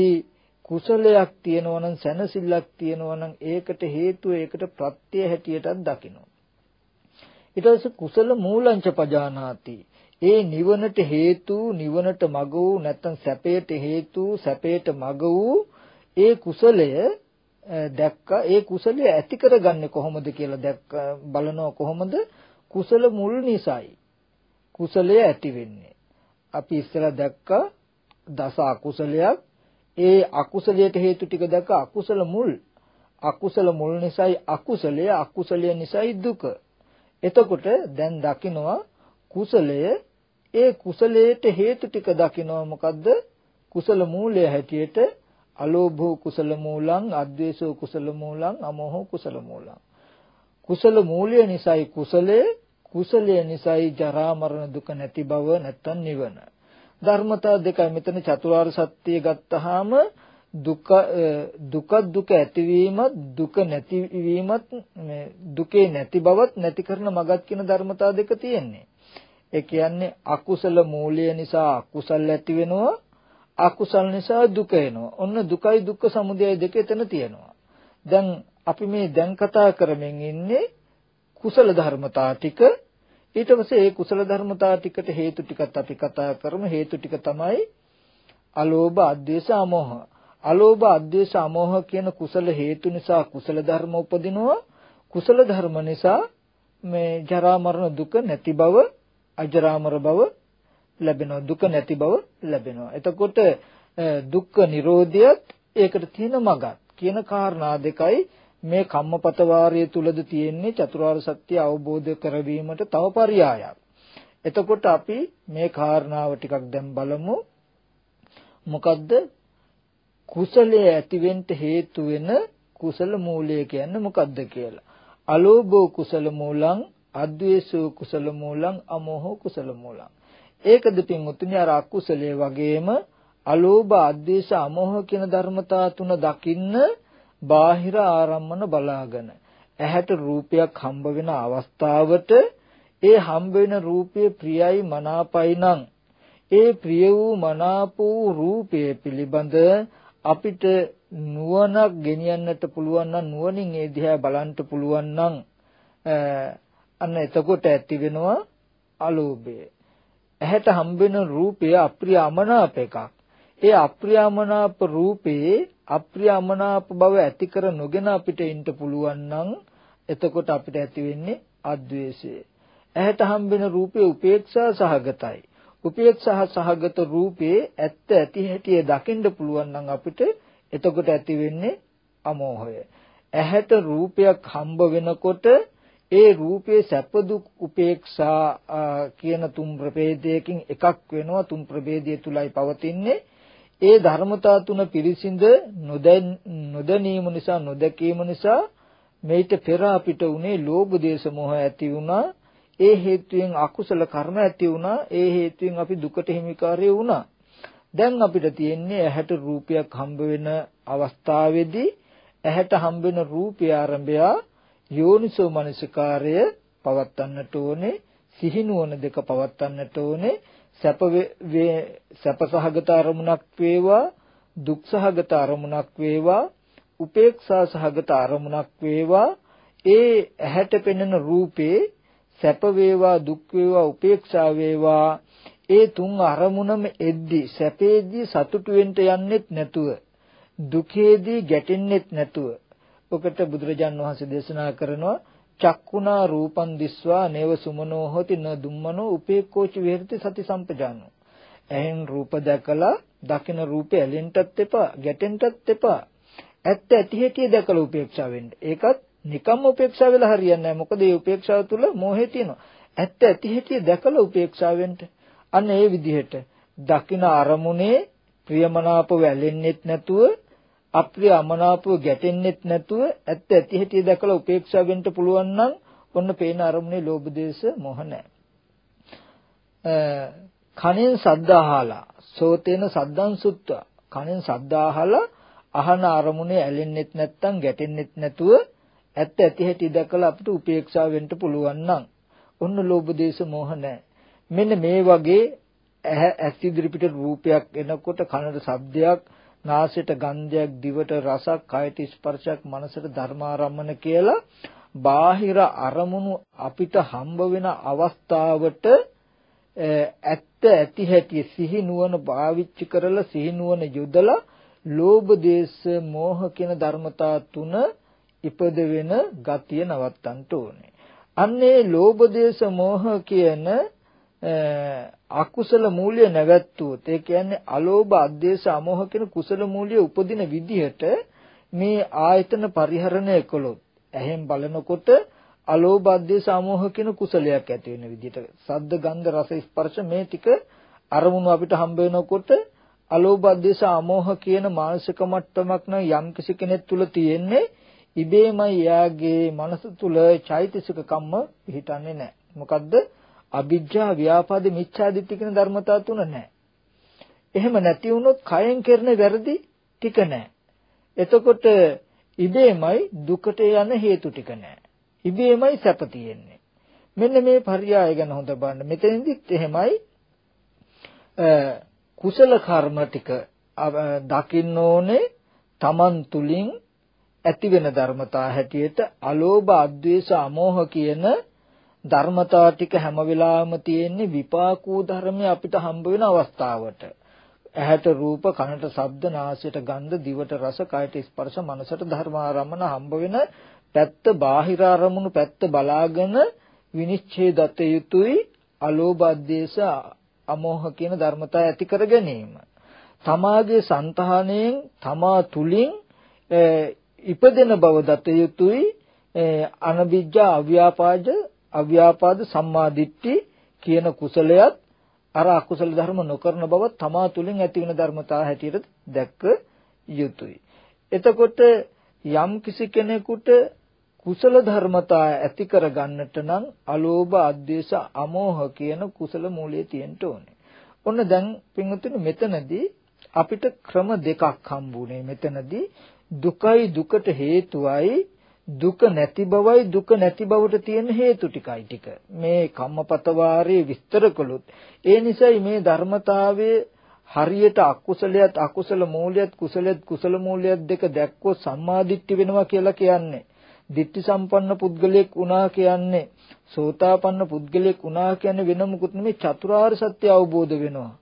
කුසලයක් තියෙනවා නම් සැනසෙල්ලක් තියෙනවා නම් ඒකට හේතුව ඒකට ප්‍රත්‍ය හැටියටත් දකිනවා. ඊට පස්සේ කුසල මූලංච පජානාති. ඒ නිවනට හේතු නිවනට මග වූ නැත්නම් සැපයට හේතු සැපයට මග වූ ඒ කුසලය දැක්කා ඒ කුසලය ඇති කරගන්නේ කොහොමද කියලා දැක්ක බලනවා කොහොමද කුසල මුල් නිසායි කුසලය ඇති වෙන්නේ අපි ඉස්සෙල්ලා දැක්කා දස අකුසලයක් ඒ අකුසලයට හේතු ටික දැක්ක අකුසල මුල් අකුසල මුල් නිසායි අකුසලය අකුසලය නිසායි දුක. එතකොට දැන් දකිනවා කුසලය ඒ කුසලයට හේතු ටික දකිනවා මොකද්ද? කුසල මූලය හැටියට අලෝභෝ කුසල මූලං අද්වේෂෝ කුසල මූලං අමෝහෝ කුසල මූලං. කුසල මූලය නිසායි කුසලය කුසලය නිසායි ජරා මරණ දුක නැති බව නැත්තම් නිවන. ධර්මතා දෙකයි මෙතන චතුරාර්ය සත්‍ය ගත්තාම දුක දුක දුක ඇතිවීමත් දුක නැතිවීමත් මේ දුකේ නැති බවත් නැති කරන මගක් කියන ධර්මතා දෙක තියෙන්නේ. ඒ කියන්නේ අකුසල මූලය නිසා අකුසල ඇති වෙනවා අකුසල නිසා දුක එනවා. ඔන්න දුකයි දුක්ඛ සමුදය දෙක එතන තියෙනවා. දැන් අපි මේ දැන් කතා කරමින් ඉන්නේ කුසල ධර්මතා ටික ඊට පස්සේ ඒ කුසල ධර්මතා ටිකට හේතු ටිකත් අපි කතා කරමු. හේතු ටික තමයි අලෝභ අද්වේෂ අමෝහ. අලෝභ අද්වේෂ අමෝහ කියන කුසල හේතු නිසා කුසල ධර්ම උපදිනවා. කුසල ධර්ම නිසා මේ ජරා මරණ දුක නැති බව අජරාමර බව ලැබෙනවා. දුක නැති බව ලැබෙනවා. එතකොට දුක්ඛ නිරෝධයත් ඒකට තියෙන මගක් කියන කාරණා දෙකයි මේ කම්මපත වාරය තුලද තියෙන්නේ චතුරාර්ය සත්‍ය අවබෝධ කරවීමට තව පරයයක්. එතකොට අපි මේ කාරණාව ටිකක් දැන් බලමු. මොකද්ද? කුසලයේ ඇතිවෙන්න හේතු වෙන කුසල මූලය කියන්නේ මොකද්ද කියලා. අලෝභෝ කුසල මූලං, අද්වේෂෝ කුසල මූලං, අමෝහෝ කුසල මූලං. ඒකද පින්වතුනි අර අකුසලයේ වගේම අලෝභ, අද්වේෂ, අමෝහ කියන ධර්මතා තුන දකින්න බාහිර ආරම්මන බලාගෙන ඇහැට රූපයක් හම්බ වෙන අවස්ථාවට ඒ හම්බ වෙන රූපය ප්‍රියයි මනාපයි නම් ඒ ප්‍රිය වූ මනාප වූ රූපය පිළිබඳ අපිට නුවණක් ගෙනියන්නට පුළුවන් නම් නුවණින් ඒ දිහා බලන්න පුළුවන් නම් අන්න එතකොට ඇති වෙනවා අලෝභය. ඇහැට හම්බෙන රූපය අප්‍රිය අමනාප එකක්. ඒ අප්‍රියමනාප රූපේ අප්‍රියමනාප බව ඇති කර නොගෙන අපිට ඉන්න පුළුවන් නම් එතකොට අපිට ඇති වෙන්නේ අද්වේෂය. ඇහැට හම්බෙන රූපේ උපේක්ෂා සහගතයි. උපේක්ෂා සහගත රූපේ ඇත්ත ඇති හැටි දකින්න පුළුවන් නම් අපිට එතකොට ඇති වෙන්නේ අමෝහය. ඇහැට රූපයක් හම්බ වෙනකොට ඒ රූපේ සැප දුක් උපේක්ෂා කියන තුන් ප්‍රභේදයකින් එකක් වෙනවා තුන් ප්‍රභේදය තුලයි පවතින්නේ ඒ ධර්මතා තුන පිරිසිඳ නොදැනීම නිසා නොදැකීම නිසා මේිට පෙර අපිට උනේ ලෝභ දේශ මොහ ඇති වුණා. ඒ හේතුවෙන් අකුසල කර්ම ඇති වුණා. ඒ හේතුවෙන් අපි දුකට හිමිකාරය වුණා. දැන් අපිට තියෙන්නේ ඇහැට රූපයක් හම්බ වෙන අවස්ථාවේදී ඇහැට හම්බ වෙන රූපය ආරම්භය යෝනිසෝ මනසිකාරය පවත්වන්නට ඕනේ. සිහිනුවන දෙක පවත්වන්නට ඕනේ. සැප සැපසහගත අරමුණක් වේවා දුක්සහගත අරමුණක් වේවා උපේක්ෂා සහගත අරමුණක් වේවා. ඒ ඇහැට පෙනෙන රූපේ සැප වේවා දුක් වේවා උපේක්ෂා වේවා. ඒ තුන් අරමුණම එද්දි සැපේදී සතුටු වෙන්න යන්නෙත් නැතුව දුකේදී ගැටෙන්නෙත් නැතුව ඔකට බුදුරජාන් වහන්සේ දේශනා කරනවා චක්කුණා රූපං දිස්වා නේව සුමනෝ හොති න දුම්මනෝ උපේක්ඛෝච විහෙරති සති සම්පජානෝ. එහෙන් රූප දැකලා දකින රූපය ඇලෙන්නටත් එපා ගැටෙන්නටත් එපා. ඇත්ත ඇති හැටි දැකලා උපේක්ෂා වෙන්න. ඒකත් නිකම්ම උපේක්ෂා වෙලා හරියන්නේ නැහැ. මොකද මේ උපේක්ෂාව තුල මෝහය තියෙනවා. ඇත්ත ඇති හැටි දැකලා උපේක්ෂා වෙන්න. අන්න ඒ විදිහට දකින අරමුණේ ප්‍රියමනාපව ඇලෙන්නෙත් නැතුව අප්‍රිය අමනාපව ගැටෙන්නෙත් නැතුව ඇත්ත ඇති හැටි දැකලා උපේක්ෂා වෙන්න පුළුවන් නම් ඔන්න පේන අරමුණේ ලෝභ දේශ මොහ නැහැ. කනෙන් සද්ද අහලා සෝතේන සද්දං සුත්ත කනෙන් සද්ද අහලා අහන අරමුණේ ඇලෙන්නෙත් නැත්තම් ගැටෙන්නෙත් නැතුව ඇත්ත ඇති හැටි දැකලා අපිට උපේක්ෂා වෙන්න පුළුවන් නම් ඔන්න ලෝභ දේශ මොහ නැහැ. මෙන්න මේ වගේ ඇස් ඉදිරිපිට රූපයක් එනකොට කනට ශබ්දයක් නාසයට ගන්ධයක් දිවට රසක් කයට ස්පර්ශයක් මනසට ධර්මාරම්මන කියලා බාහිර අරමුණු අපිට හම්බ වෙන අවස්ථාවට ඇත්ත ඇති හැටි සිහි නුවණ පාවිච්චි කරලා සිහි නුවණ යොදලා ලෝභ දේශ මෝහ කියන ධර්මතා තුන ඉපද වෙන ගතිය නවත්තන්න ඕනේ. අන්නේ ලෝභ දේශ මෝහ කියන අකුසල මූල්‍ය නැවැත්තුවොත් ඒ කියන්නේ අලෝභ අද්වේෂ අමෝහ කියන කුසල මූල්‍ය උපදින විදිහට මේ ආයතන පරිහරණය කළොත් ඇහෙන් බලනකොට අලෝභ අද්වේෂ අමෝහ කියන කුසලයක් ඇති වෙන විදිහට සද්ද ගන්ධ රස ස්පර්ශ මේ ටික අරමුණු අපිට හම්බ වෙනකොට අලෝභ අද්වේෂ අමෝහ කියන මානසික මට්ටමක් නම් යම් කිසි කෙනෙක් තුල තියෙන්නේ ඉබේමයි යාගේ මනස තුල චෛතසික කම්ම පිහිටන්නේ නැහැ. මොකද්ද? අවිජ්ජා ව්‍යාපාද මිච්ඡාදිත්‍ය කියන ධර්මතා තුන නැහැ. එහෙම නැති වුණොත් කයෙන් කරන වැරදි ටික නැහැ. එතකොට ඉබේමයි දුකට යන හේතු ටික නැහැ. ඉබේමයි සැප තියෙන්නේ. මෙන්න මේ පర్యాయ ගැන හොඳ බලන්න. මෙතෙන්දිත් එහෙමයි කුසල කර්ම ටික දකින්න ඕනේ Taman තුලින් ඇති වෙන ධර්මතා හැටියට අලෝභ, අද්වේෂ, අමෝහ කියන ධර්මතා ටික හැම වෙලාවෙම තියෙන්නේ විපාකෝ ධර්මය අපිට හම්බ වෙන අවස්ථාවට. ඇහැට රූප, කනට ශබ්ද, නාසයට ගන්ධ, දිවට රස, කයට ස්පර්ශ, මනසට ධර්ම ආරම්මන හම්බ වෙන පැත්ත බාහිර අරමුණු පැත්ත බලාගෙන විනිශ්චය දත යුතුයි අලෝභ අධේශ අමෝහ කියන ධර්මතා ඇති කර ගැනීම. තමාගේ సంతාණයෙන් තමා තුලින් ඉපදෙන බව දත යුතුයි අනබිජ්ජා අව්‍යාපාද අව්‍යාපාද සම්මාදිට්ඨි කියන කුසලයක් අර අකුසල ධර්ම නොකරන බව තමා තුලින් ඇති වෙන ධර්මතා හැටියට දැක්ක යුතුයි. එතකොට යම් කිසි කෙනෙකුට කුසල ධර්මතා ඇති කර ගන්නට නම් අලෝභ අද්වේෂ අමෝහ කියන කුසල මූලයේ තියෙන්න ඕනේ. ඔන්න දැන් පින්වතුනි මෙතනදී අපිට ක්‍රම දෙකක් හම්බුනේ මෙතනදී දුකයි දුකට හේතුවයි දුක නැති බවයි දුක නැති බවට තියෙන හේතු ටිකයි ටික. මේ කම්මපත වාරයේ විස්තර කළොත් ඒ නිසයි මේ ධර්මතාවයේ හරියට අකුසලයක් අකුසල මූලයක් කුසලයක් කුසල මූලයක් දෙක දැක්කොත් සම්මාදිට්ඨි වෙනවා කියලා කියන්නේ. දිට්ඨි සම්පන්න පුද්ගලයෙක් වුණා කියන්නේ සෝතාපන්න පුද්ගලයෙක් වුණා කියන්නේ වෙන මොකුත් නෙමෙයි චතුරාර්ය සත්‍ය අවබෝධ වෙනවා.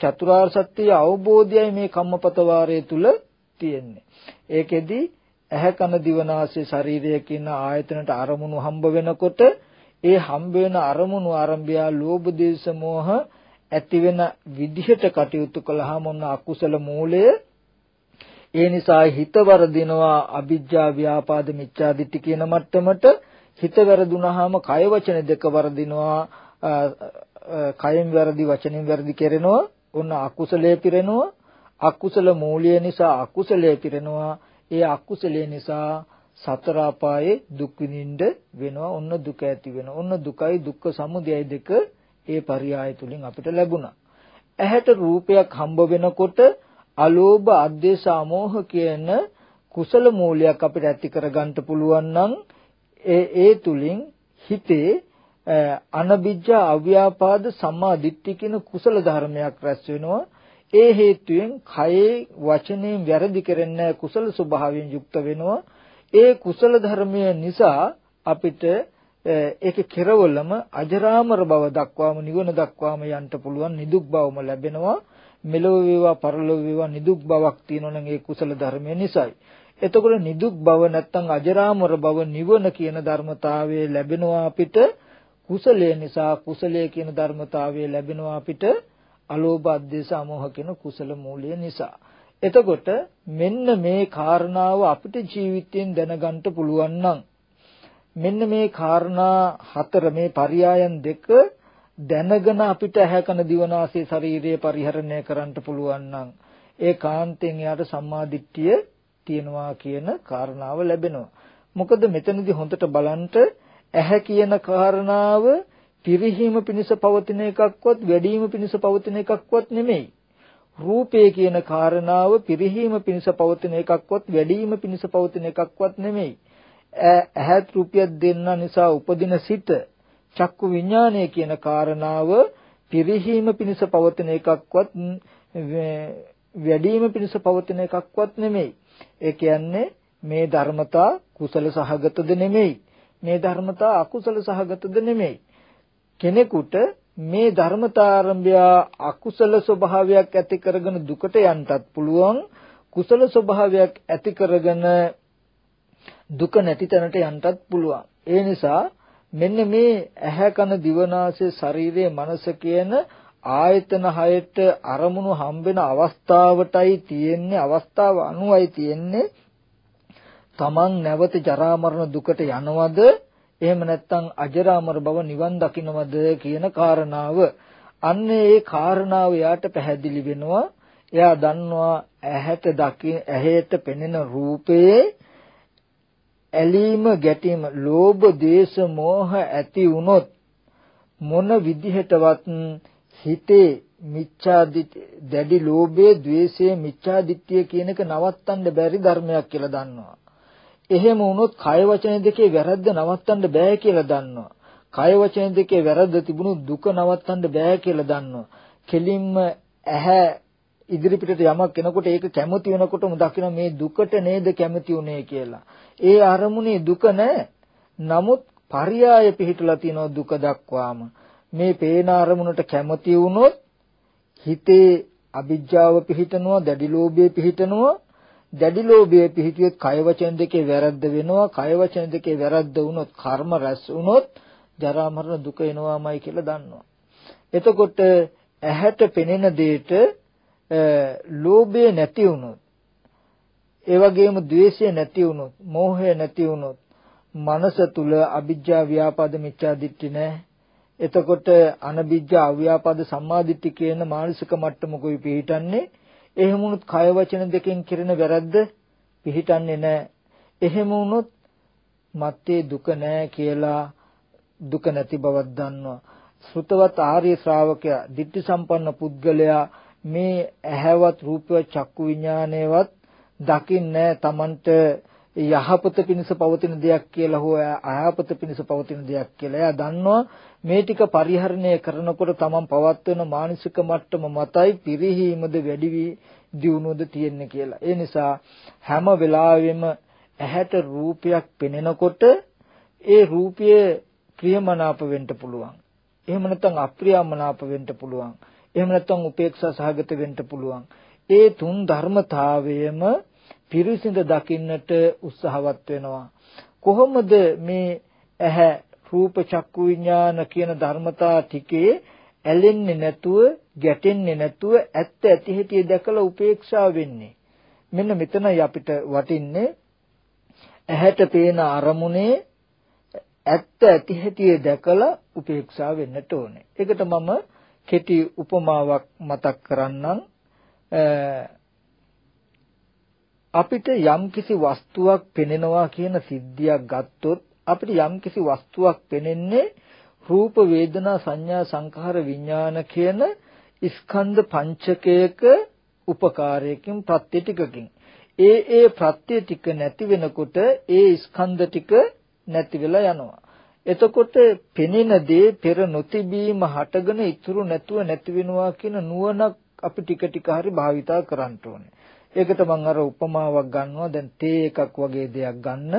චතුරාර්ය සත්‍ය අවබෝධයයි මේ කම්මපත වාරයේ තුල තියෙන්නේ. ඒකෙදි ඇහැ කන දිවනාසය ශරීරය කියන ආයතනට අරමුණු හම්බ වෙනකොට ඒ හම්බ වෙන අරමුණු ආරම්භය ලෝභ දේශ මොහ ඇති වෙන විදිහට කටයුතු කළාම ඔන්න අකුසල මූලය. ඒ නිසා හිත වරදිනවා අවිජ්ජා ව්‍යාපාද මිච්ඡාදිත්‍ය කියන මට්ටමට. හිත වැරදුනහම කය වචන දෙක වරදිනවා කයෙන් වැරදි වචනෙන් වැරදි කරනවා. ඔන්න අකුසලයේ පිරෙනවා. අකුසල මූලය නිසා අකුසලයේ පිරෙනවා. ඒ අකුසලයේ නිසා සතර අපායේ දුක් විඳින්න වෙනවා. ඔන්න දුක ඇති වෙනවා. ඔන්න දුකයි දුක්ඛ සමුදයයි දෙක ඒ පරියාය තුලින් අපිට ලැබුණා. ඇහැට රූපයක් හම්බ වෙනකොට අලෝභ අද්වේෂ අමෝහ කියන කුසල මූලයක් අපිට ඇති කරගන්න පුළුවන් නම් ඒ ඒ තුලින් හිතේ අනබිජ්ජ අව්‍යාපාද සම්මා දිට්ඨි කියන කුසල ධර්මයක් රැස් වෙනවා ඒ හේතුවෙන් කයේ වචනයෙන් වැරදි කරන්නේ කුසල ස්වභාවයෙන් යුක්ත වෙනවා. ඒ කුසල ධර්මය නිසා අපිට ඒක කෙරවලම අජරාමර බව දක්වාම නිවන දක්වාම යන්න පුළුවන් නිදුක් බවම ලැබෙනවා. මෙලොව වේවා පරලොව වේවා නිදුක් බවක් තියෙනවනම් ඒ කුසල ධර්මය නිසායි. එතකොට නිදුක් බව නැත්තම් අජරාමර බව නිවන කියන ධර්මතාවය ලැබෙනවා අපිට කුසලය නිසා කුසලය කියන ධර්මතාවය ලැබෙනවා අපිට අලෝභ අධ්‍යස අමෝහ කියන කුසල මූලය නිසා. එතකොට මෙන්න මේ කාරණාව අපිට ජීවිතයෙන් දැනගන්න පුළුවන් නම් මෙන්න මේ කාරණා හතර මේ පරයයන් දෙක දැනගෙන අපිට ඇහැකන දිවනාසය ශරීරය පරිහරණය කරන්න පුළුවන් නම් ඒ කාන්තෙන් යාට සම්මාදිට්ඨිය තියෙනවා කියන කාරණාව ලැබෙනවා. මොකද මෙතනදී හොඳට බලන්න ඇහැ කියන කාරණාව පිරිහීම පිණිස පවතින එකක්වත් වැඩිම පිණිස පවතින එකක්වත් නෙමෙයි. රූපය කියන කාරණාව පිරිහීම පිණිස පවතින එකක්වත් වැඩිම පිණිස පවතින එකක්වත් නෙමෙයි. ඇහත් රූපයක් දෙන්න නිසා උපදින සිත චක්කු විඥානය කියන කාරණාව පිරිහීම පිණිස පවතින එකක්වත් වැඩිම පිණිස පවතින එකක්වත් නෙමෙයි. ඒ කියන්නේ මේ ධර්මතා කුසල සහගතද නෙමෙයි. මේ ධර්මතා අකුසල සහගතද නෙමෙයි. කෙනෙකුට මේ ධර්මතාරම්භය අකුසල ස්වභාවයක් ඇති කරගෙන දුකට යන්නත් පුළුවන් කුසල ස්වභාවයක් ඇති කරගෙන දුක නැති තැනට යන්නත් පුළුවන්. ඒ නිසා මෙන්න මේ ඇහැ කන දිවනාසය ශරීරය මනස කියන ආයතන හයට අරමුණු හම්බෙන අවස්ථාවටයි තියෙන්නේ අවස්ථාව අනුවයි තියෙන්නේ. තමන් නැවත ජරා මරණ දුකට යනවද? එහෙම නැත්නම් අජරාමර බව නිවන් දකින්නවද කියන කාරණාව. අන්න ඒ කාරණාව යාට පැහැදිලි වෙනවා. එයා දන්නවා ඇහැට දකි ඇහැට පෙනෙන රූපයේ ඇලීම ගැටීම ලෝභ දේශ මෝහ ඇති වුනොත් මොන විදිහටවත් හිතේ මිච්ඡා දැඩි ලෝභයේ ద్వේෂයේ මිච්ඡා දිට්ඨිය කියන එක නවත්තන්න බැරි ධර්මයක් කියලා දන්නවා. එහෙම වුණොත් කය වචන දෙකේ වැරද්ද නවත්තන්න බෑ කියලා දන්නවා. කය වචන දෙකේ වැරද්ද තිබුණු දුක නවත්තන්න බෑ කියලා දන්නවා. කෙලින්ම ඇහැ ඉදිරිපිටට යමක් එනකොට ඒක කැමති වෙනකොටම දකින මේ දුකට නේද කැමති උනේ කියලා. ඒ අරමුණේ දුක නැහැ. නමුත් පරියාය පිහිටලා තියෙනවා දුක දක්වාම. මේ පේන අරමුණට කැමති වුණොත් හිතේ අවිජ්ජාව පිහිටනවා, දැඩි ලෝභය පිහිටනවා. දැඩි ලෝභය පිහිටියොත් කය වචන දෙකේ වැරද්ද වෙනවා. කය වචන දෙකේ වැරද්ද වුණොත් කර්ම රැස් වුණොත් ජරා මරණ දුක එනවාමයි කියලා දන්නවා. එතකොට ඇහැට පෙනෙන දෙයට ලෝභය නැති වුණොත් ඒ වගේම ද්වේෂය නැති වුණොත් මෝහය නැති වුණොත් මනස තුල අවිජ්ජා ව්‍යාපාද මිච්ඡා දිට්ඨි නැහැ එතකොට අනබිජ්ජා අව්‍යාපාද සම්මාදිට්ඨි කියන මානසික මට්ටමකුයි පිහිටන්නේ එහෙම වුණොත් කය වචන දෙකෙන් කිරෙන වැරද්ද පිහිටන්නේ නැහැ. එහෙම වුණොත් මත්තේ දුක නැහැ කියලා දුක නැති බවක් දන්නවා. ශ්‍රුතවත් ආර්ය ශ්‍රාවකයා ditthi සම්පන්න පුද්ගලයා මේ ඇහැවත් රූපවත් චක්කු විඥානයවත් දකින්නේ තමන්ට යහපත පිණිස පවතින දෙයක් කියලා හෝ අයහපත පිණිස පවතින දෙයක් කියලා. එයා දන්නවා මේ ටික පරිහරණය කරනකොට තමන් පවත්වන මානසික මට්ටම මතයි පිරිහීමද වැඩි වී දියුණුවද තියෙන්නේ කියලා. ඒ නිසා හැම වෙලාවෙම ඇහැට රූපයක් පෙනෙනකොට ඒ රූපය ප්‍රියමනාප වෙන්න පුළුවන්. එහෙම නැත්නම් අප්‍රියමනාප වෙන්න පුළුවන්. එහෙම නැත්නම් උපේක්ෂා සහගත වෙන්න පුළුවන්. ඒ තුන් ධර්මතාවයම පිරිසිඳ දකින්නට උත්සාහවත් වෙනවා. කොහොමද මේ ඇහැ රූප චක්කු විඥාන කියන ධර්මතා ටිකේ ඇලෙන්නේ නැතුව ගැටෙන්නේ නැතුව ඇත්ත ඇති හැටි දැකලා උපේක්ෂා වෙන්නේ. මෙන්න මෙතනයි අපිට වටින්නේ ඇහැට පේන අරමුණේ ඇත්ත ඇති හැටි දැකලා උපේක්ෂා වෙන්නට ඕනේ. ඒකට මම කෙටි උපමාවක් මතක් කරන්නම්. අපිට යම්කිසි වස්තුවක් පෙනෙනවා කියන සිද්ධියක් ගත්තොත් අපිට යම්කිසි වස්තුවක් පෙනෙන්නේ රූප වේදනා සංඥා සංඛාර විඥාන කියන ස්කන්ධ පංචකයක උපකාරයකින් ප්‍රත්‍ය ටිකකින් ඒ ඒ ප්‍රත්‍ය ටික නැති වෙනකොට ඒ ස්කන්ධ ටික නැති වෙලා යනවා එතකොට පෙනෙන දේ පෙර නොතිබීම හටගෙන ඉතුරු නැතුව නැති වෙනවා කියන නුවණක් අපි ටික ටික හරි භාවිතා කරන්න ඕනේ. ඒකට මම අර උපමාවක් ගන්නවා. දැන් තේ එකක් වගේ දෙයක් ගන්න.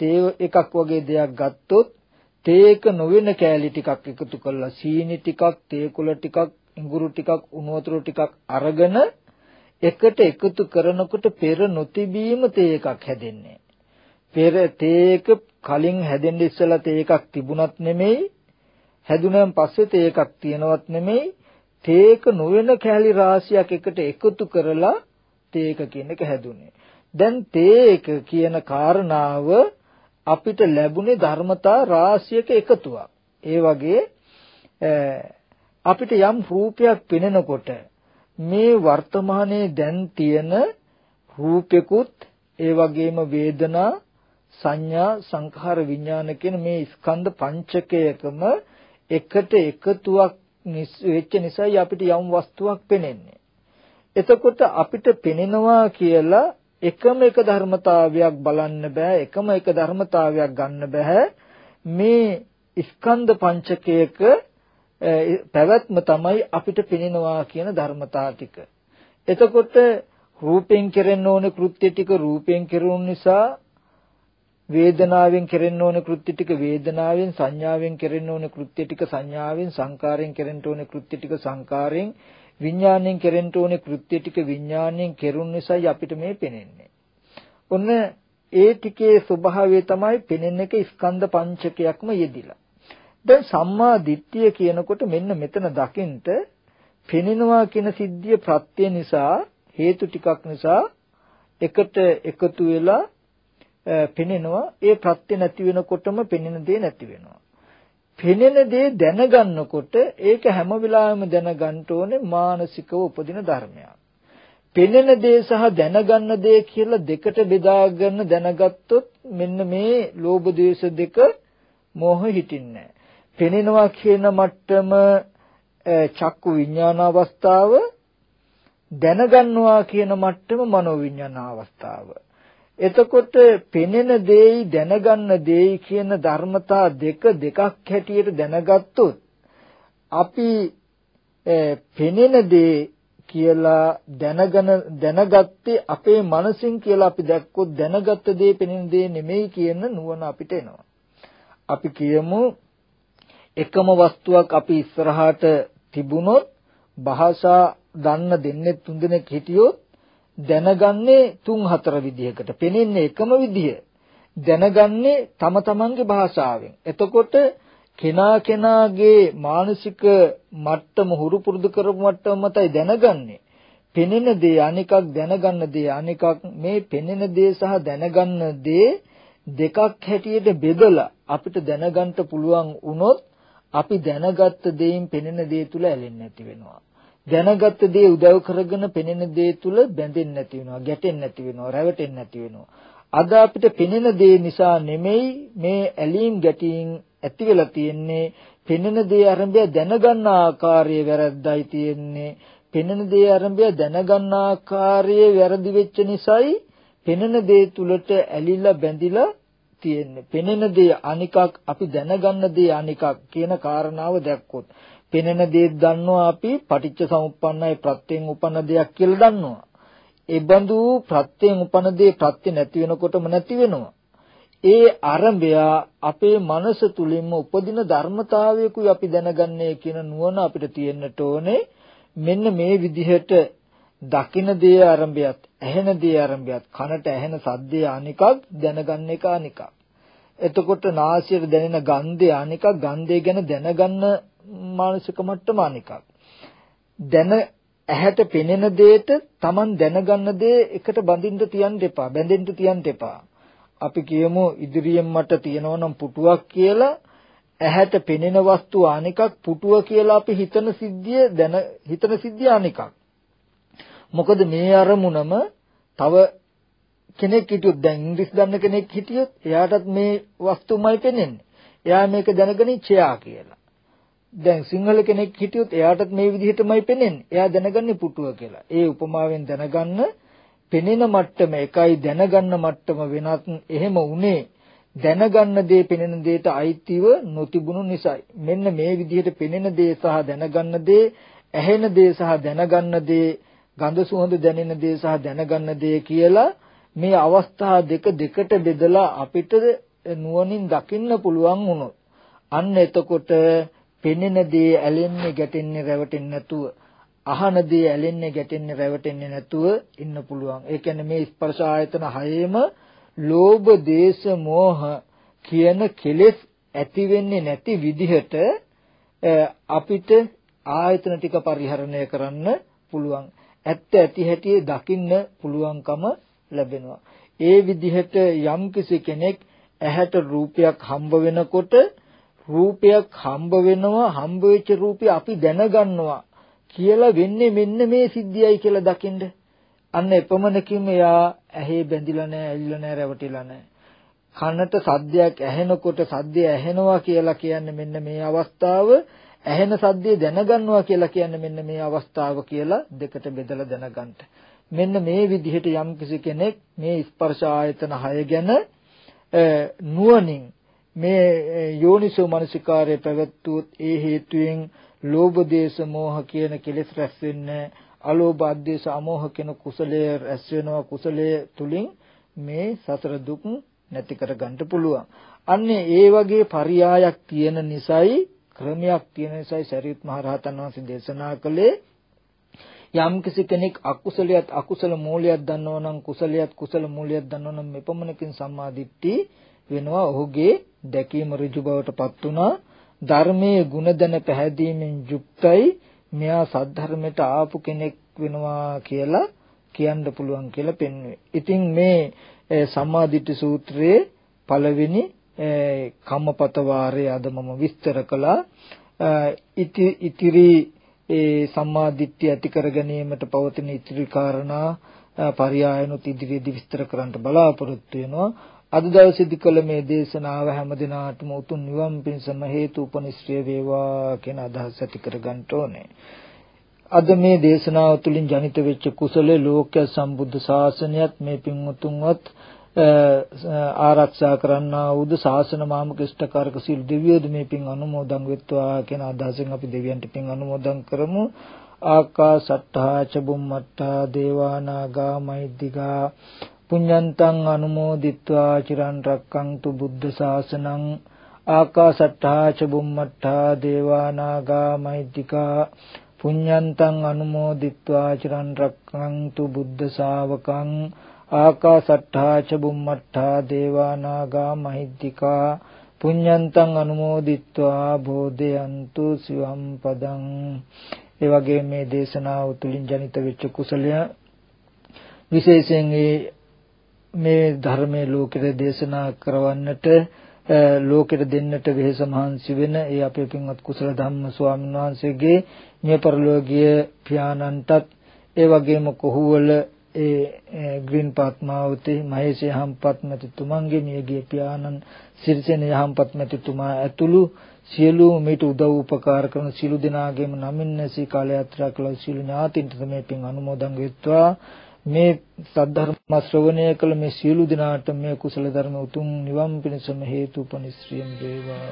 තේ එකක් වගේ දෙයක් ගත්තොත් තේ එක නොවන කෑලි ටිකක් එකතු කරලා සීනි ටිකක්, තේ කුල ටිකක්, ඉඟුරු ටිකක්, උණු වතුර ටිකක් අරගෙන එකට එකතු කරනකොට පෙර නොතිබීම තේ එකක් හැදෙන්නේ. පෙර තේක කලින් හැදෙන්න ඉස්සලා තේකක් තිබුණත් නෙමෙයි හැදුනන් පස්සේ තේකක් තියෙනවත් නෙමෙයි තේක නොවන කැලි රාශියක් එකට එකතු කරලා තේක කියන එක හැදුනේ. දැන් තේක කියන කාරණාව අපිට ලැබුණේ ධර්මතා රාශියක එකතුවක්. ඒ වගේ අපිට යම් රූපයක් පෙනෙනකොට මේ වර්තමානයේ දැන් තියෙන රූපෙකුත් ඒ වගේම වේදනා සංඥා සංඛාර විඥාන කියන මේ ස්කන්ධ පංචකයකම එකට එකතුවක් වෙච්ච නිසායි අපිට යම් වස්තුවක් පෙනෙන්නේ. එතකොට අපිට පෙනෙනවා කියලා එකම එක ධර්මතාවයක් බලන්න බෑ එකම එක ධර්මතාවයක් ගන්න බෑ මේ ස්කන්ධ පංචකයක පැවැත්ම තමයි අපිට පෙනෙනවා කියන ධර්මතා ටික. එතකොට රූපෙන් කෙරෙන්න ඕනේ කෘත්‍ය ටික රූපෙන් කෙරුණ නිසා වේදනාවෙන් කෙරෙන්න ඕන කෘත්‍ය ටික වේදනාවෙන් සංඥාවෙන් කෙරෙන්න ඕන කෘත්‍ය ටික සංඥාවෙන් සංකාරයෙන් කෙරෙන්න ඕන කෘත්‍ය ටික සංකාරයෙන් විඥාණයෙන් කෙරෙන්න ඕන කෘත්‍ය ටික විඥාණයෙන් කෙරුණ නිසායි අපිට මේ පෙනෙන්නේ. ඔන්න ඒ ටිකේ ස්වභාවය තමයි පෙනෙන එක ස්කන්ධ පංචකයක්ම යෙදිලා. දැන් සම්මා දිට්ඨිය කියනකොට මෙන්න මෙතන දකින්ට පෙනෙනවා කියන සිද්ධිය ප්‍රත්‍ය නිසා හේතු ටිකක් නිසා එකට එකතු වෙලා පෙනෙනවා ඒ ප්‍රත්‍ය නැති වෙනකොටම පෙනෙන දේ නැති වෙනවා පෙනෙන දේ දැනගන්නකොට ඒක හැම වෙලාවෙම දැනගන්න ඕනේ මානසිකව උපදින ධර්මයක්. පෙනෙන දේ සහ දැනගන්න දේ කියලා දෙකට බෙදාගෙන දැනගත්තොත් මෙන්න මේ ලෝභ ද්වේෂ දෙක මෝහ හිටින්නේ පෙනෙනවා කියන මට්ටම චක්කු විඥාන අවස්ථාව දැනගන්නවා කියන මට්ටම මනෝ විඥාන අවස්ථාව. එතකොට පෙනෙන දේයි දැනගන්න දේයි කියන ධර්මතා දෙක දෙකක් හැටියට දැනගත්තොත් අපි පෙනෙන දේ කියලා දැනගෙන දැනගත්තේ අපේ මනසින් කියලා අපි දැක්කොත් දැනගත්ත දේ පෙනෙන දේ නෙමෙයි කියන නුවණ අපිට එනවා. අපි කියමු එකම වස්තුවක් අපි ඉස්සරහට තිබුණොත් භාෂා දන්න දෙන්නේ තුන් දෙනෙක් හිටියොත් දැනගන්නේ තුන් හතර විදිහකට. පෙනෙන්නේ එකම විදිහ. දැනගන්නේ තම තමන්ගේ භාෂාවෙන්. එතකොට කෙනා කෙනාගේ මානසික මට්ටම හුරු පුරුදු කරපු මට්ටම මතයි දැනගන්නේ. පෙනෙන දේ අනිකක් දැනගන්න දේ අනිකක් මේ පෙනෙන දේ සහ දැනගන්න දේ දෙකක් හැටියට බෙදලා අපිට දැනගන්න පුළුවන් වුණොත් අපි දැනගත්ත දේයින් පෙනෙන දේ තුල ඇලෙන්නේ නැති වෙනවා. දැනගත්ත දේ උදව් කරගෙන පෙනෙන දේ තුල බැඳෙන්නේ නැති වෙනවා, ගැටෙන්නේ නැති වෙනවා, රැවටෙන්නේ නැති වෙනවා. අද අපිට පෙනෙන දේ නිසා නෙමෙයි මේ ඇලීම් ගැටීම් ඇති වෙලා තියෙන්නේ. පෙනෙන දේ ආරම්භය දැනගන්න ආකාරය වැරද්දයි තියෙන්නේ. පෙනෙන දේ ආරම්භය දැනගන්න ආකාරය වැරදි වෙච්ච නිසායි පෙනෙන දේ තුලට ඇලිලා බැඳිලා තියෙන්නේ. පෙනෙන දේ අනිකක් අපි දැනගන්න දේ අනිකක් කියන කාරණාව දැක්කොත්. පෙනෙන දේ දන්නවා අපි පටිච්ච සමුප්පන්නයි ප්‍රත්‍යයෙන් උපන්න දෙයක් කියලා දන්නවා. ඒ බඳු ප්‍රත්‍යයෙන් උපන දේ ප්‍රත්‍ය නැති වෙනකොටම නැති වෙනවා. ඒ අරඹය අපේ මනස තුලින්ම උපදින ධර්මතාවයකුයි අපි දැනගන්නේ කියන නුවණ අපිට තියෙන්නට ඕනේ. මෙන්න මේ විදිහට දකින දේ ආරම්භයත් ඇහෙන දේ ආරම්භයත් කනට ඇහෙන සද්දය අනිකක් දැනගන්න එක අනිකක්. එතකොට නාසයට දැනෙන ගන්ධය අනිකක් ගන්ධය ගැන දැනගන්න මානසික මට්ටම අනිකක් දැන ඇහැට පෙනෙන දෙයට Taman දැනගන්න දේ එකට බඳින්න තියන්න එපා බැඳෙන්න තියන්න එපා. අපි කියමු ඉදිරියෙන් මට තියෙනවා නම් පුටුවක් කියලා ඇහැට පෙනෙන වස්තුව අනිකක් පුටුව කියලා අපි හිතන සිද්ධිය දැන හිතන සිද්ධිය අනිකක් මොකද මේ අරමුණම තව කෙනෙක් හිටියොත් දැන් ඉංග්‍රීසි දන්න කෙනෙක් හිටියොත් එයාටත් මේ වස්තුමයි පෙනෙන්නේ. එයා මේක දැනගනි චයා කියලා. දැන් සිංහල කෙනෙක් හිටියොත් එයාටත් මේ විදිහටමයි පෙනෙන්නේ. එයා දැනගන්නේ පුටුව කියලා. ඒ උපමාවෙන් දැනගන්න පෙනෙන මට්ටම එකයි දැනගන්න මට්ටම වෙනත් එහෙම උනේ. දැනගන්න දේ පෙනෙන දේට අයිතිව නොතිබුණු නිසායි. මෙන්න මේ විදිහට පෙනෙන දේ සහ දැනගන්න දේ ඇහෙන දේ සහ දැනගන්න දේ ගඳ සුවඳ දැනෙන දේ සහ දැනගන්න දේ කියලා මේ අවස්ථා දෙක දෙකට බෙදලා අපිට නුවණින් දකින්න පුළුවන් වුණොත්. අන්න එතකොට පෙනෙන දේ ඇලෙන්නේ ගැටෙන්නේ රැවටෙන්නේ නැතුව අහන දේ ඇලෙන්නේ ගැටෙන්නේ රැවටෙන්නේ නැතුව ඉන්න පුළුවන්. ඒ කියන්නේ මේ ස්පර්ශ ආයතන හයේම ලෝභ, දේශ, මෝහ කියන කෙලෙස් ඇති වෙන්නේ නැති විදිහට අපිට ආයතන ටික පරිහරණය කරන්න පුළුවන්. ඇත්ත ඇති හැටි දකින්න පුළුවන්කම ලැබෙනවා. ඒ විදිහට යම්කිසි කෙනෙක් ඇහැට රූපයක් හම්බ වෙනකොට රූපයක් හම්බ වෙනවා හම්බ වෙච්ච රූපය අපි දැනගන්නවා කියලා වෙන්නේ මෙන්න මේ සිද්ධියයි කියලා දකින්න. අන්න එපමණකින් එයා ඇහි බැඳිලා නැහැ, ඇලිලා නැහැ, රැවටිලා නැහැ. කනට සද්දයක් ඇහෙනකොට සද්දය ඇහෙනවා කියලා කියන්නේ මෙන්න මේ අවස්ථාව ඇහෙන සද්දේ දැනගන්නවා කියලා කියන්නේ මෙන්න මේ අවස්ථාව කියලා දෙකට බෙදලා දැනගන්න. මෙන්න මේ විදිහට යම් කෙනෙක් මේ ස්පර්ශ ආයතන 6 ගැන නුවණින් මේ යෝනිසෝ මනසිකාරය පැවැත්වුවොත් ඒ හේතුයෙන් ලෝභ දේශ මොහ කියන කෙලෙස් රැස් වෙන්නේ අලෝභ අධේශ අමෝහ කියන කුසලයේ රැස් වෙනවා කුසලයේ තුලින් මේ සසර දුක් නැති කර ගන්න පුළුවන්. අන්නේ ඒ වගේ පරියායක් තියෙන නිසායි ක්‍රමයක් තියෙන නිසායි සරියුත් මහ රහතන් වහන්සේ දේශනා කළේ යම්කිසි කෙනෙක් අකුසලයක් අකුසල මූලයක් දන්නව නම් කුසලයක් කුසල මූලයක් දන්නව නම් මෙපමණකින් සම්මා දිට්ඨි වෙනවා ඔහුගේ දැකීම ඍජු බවට පත් වුණා ධර්මයේ ಗುಣදන පැහැදීමෙන් යුක්තයි මෙයා සද්ධර්මයට ආපු කෙනෙක් වෙනවා කියලා කියන්න පුළුවන් කියලා පෙන්වුවේ. ඉතින් මේ සම්මාදිට්ඨි සූත්‍රයේ පළවෙනි කම්මපත වාරයේ අද මම විස්තර කළා. ඉතිරි ඒ සම්මාදිට්ඨිය ඇති කර ගැනීමට පවතින ඉතිරි කාරණා පරියායනුත් ඉදිරියේදී විස්තර කරන්න බලාපොරොත්තු වෙනවා. අද දවසේදී කළ මේ දේශනාව හැම දිනාටම උතුම් නිවන් පිණසම හේතු උපනිශ්‍රේ වේවා කියන අදහස ඇති කරගන්න ඕනේ. අද මේ දේශනාව තුළින් ජනිත වෙච්ච කුසල ලෝක සම්බුද්ධ ශාසනයත් මේ පින් උතුම්වත් ආරක්ෂා කරන්නා වූද ශාසන මාමක ඉෂ්ඨකාරක සිල් දෙවියෝද මේ පින් අනුමෝදන් වෙත්වා කියන අදහසෙන් අපි දෙවියන්ට පින් අනුමෝදන් කරමු ආකාසට්ඨා ච බුම්මට්ඨා දේවානාගා මහිද්దికා පුඤ්ඤන්තං අනුමෝදිත්වා චිරන් රක්කන්තු බුද්ධ ශාසනං ආකාසට්ඨා ච බුම්මට්ඨා දේවා නාග මහිද්దికා පුඤ්ඤන්තං අනුමෝදිත්වා චිරන් රක්කන්තු බුද්ධ ශාවකං ආකාසට්ඨා ච බුම්මට්ඨා දේවා නාග මහිද්దికා පුඤ්ඤන්තං අනුමෝදිත්වා බෝධයන්තු සිවම් පදං. ඒ වගේ මේ දේශනාව තුලින් ජනිත වෙච්ච කුසලය. විශේෂයෙන් ඒ මේ ධර්මයේ ලෝකෙට දේශනා කරවන්නට ලෝකෙට දෙන්නට වෙහෙස මහන්සි වෙන ඒ අපේ පින්වත් කුසල ධම්ම ස්වාමීන් වහන්සේගේ මිය පරලෝකීය පියාණන්ටත් ඒ වගේම කොහුවල ඒ ග්‍රීන් පාත්මාවතේ මහේෂ යහම්පත් මැතිතුමන්ගේ මියගිය පියාණන් සිරිසෙන යහම්පත් මැතිතුමා ඇතුළු සියලු මේට උදව් උපකාර කරන සියලු දෙනාගේම නමින් නැසී කාල යාත්‍රා කළ සියලු ඥාතින්ට මේ පින් අනුමෝදන් වෙත්වා. මේ සද්ධර්ම ශ්‍රවණය කළ මේ සියලු දෙනාට මේ කුසල ධර්ම උතුම් නිවන් පිණසම හේතුපනිශ්‍රියම් වේවා.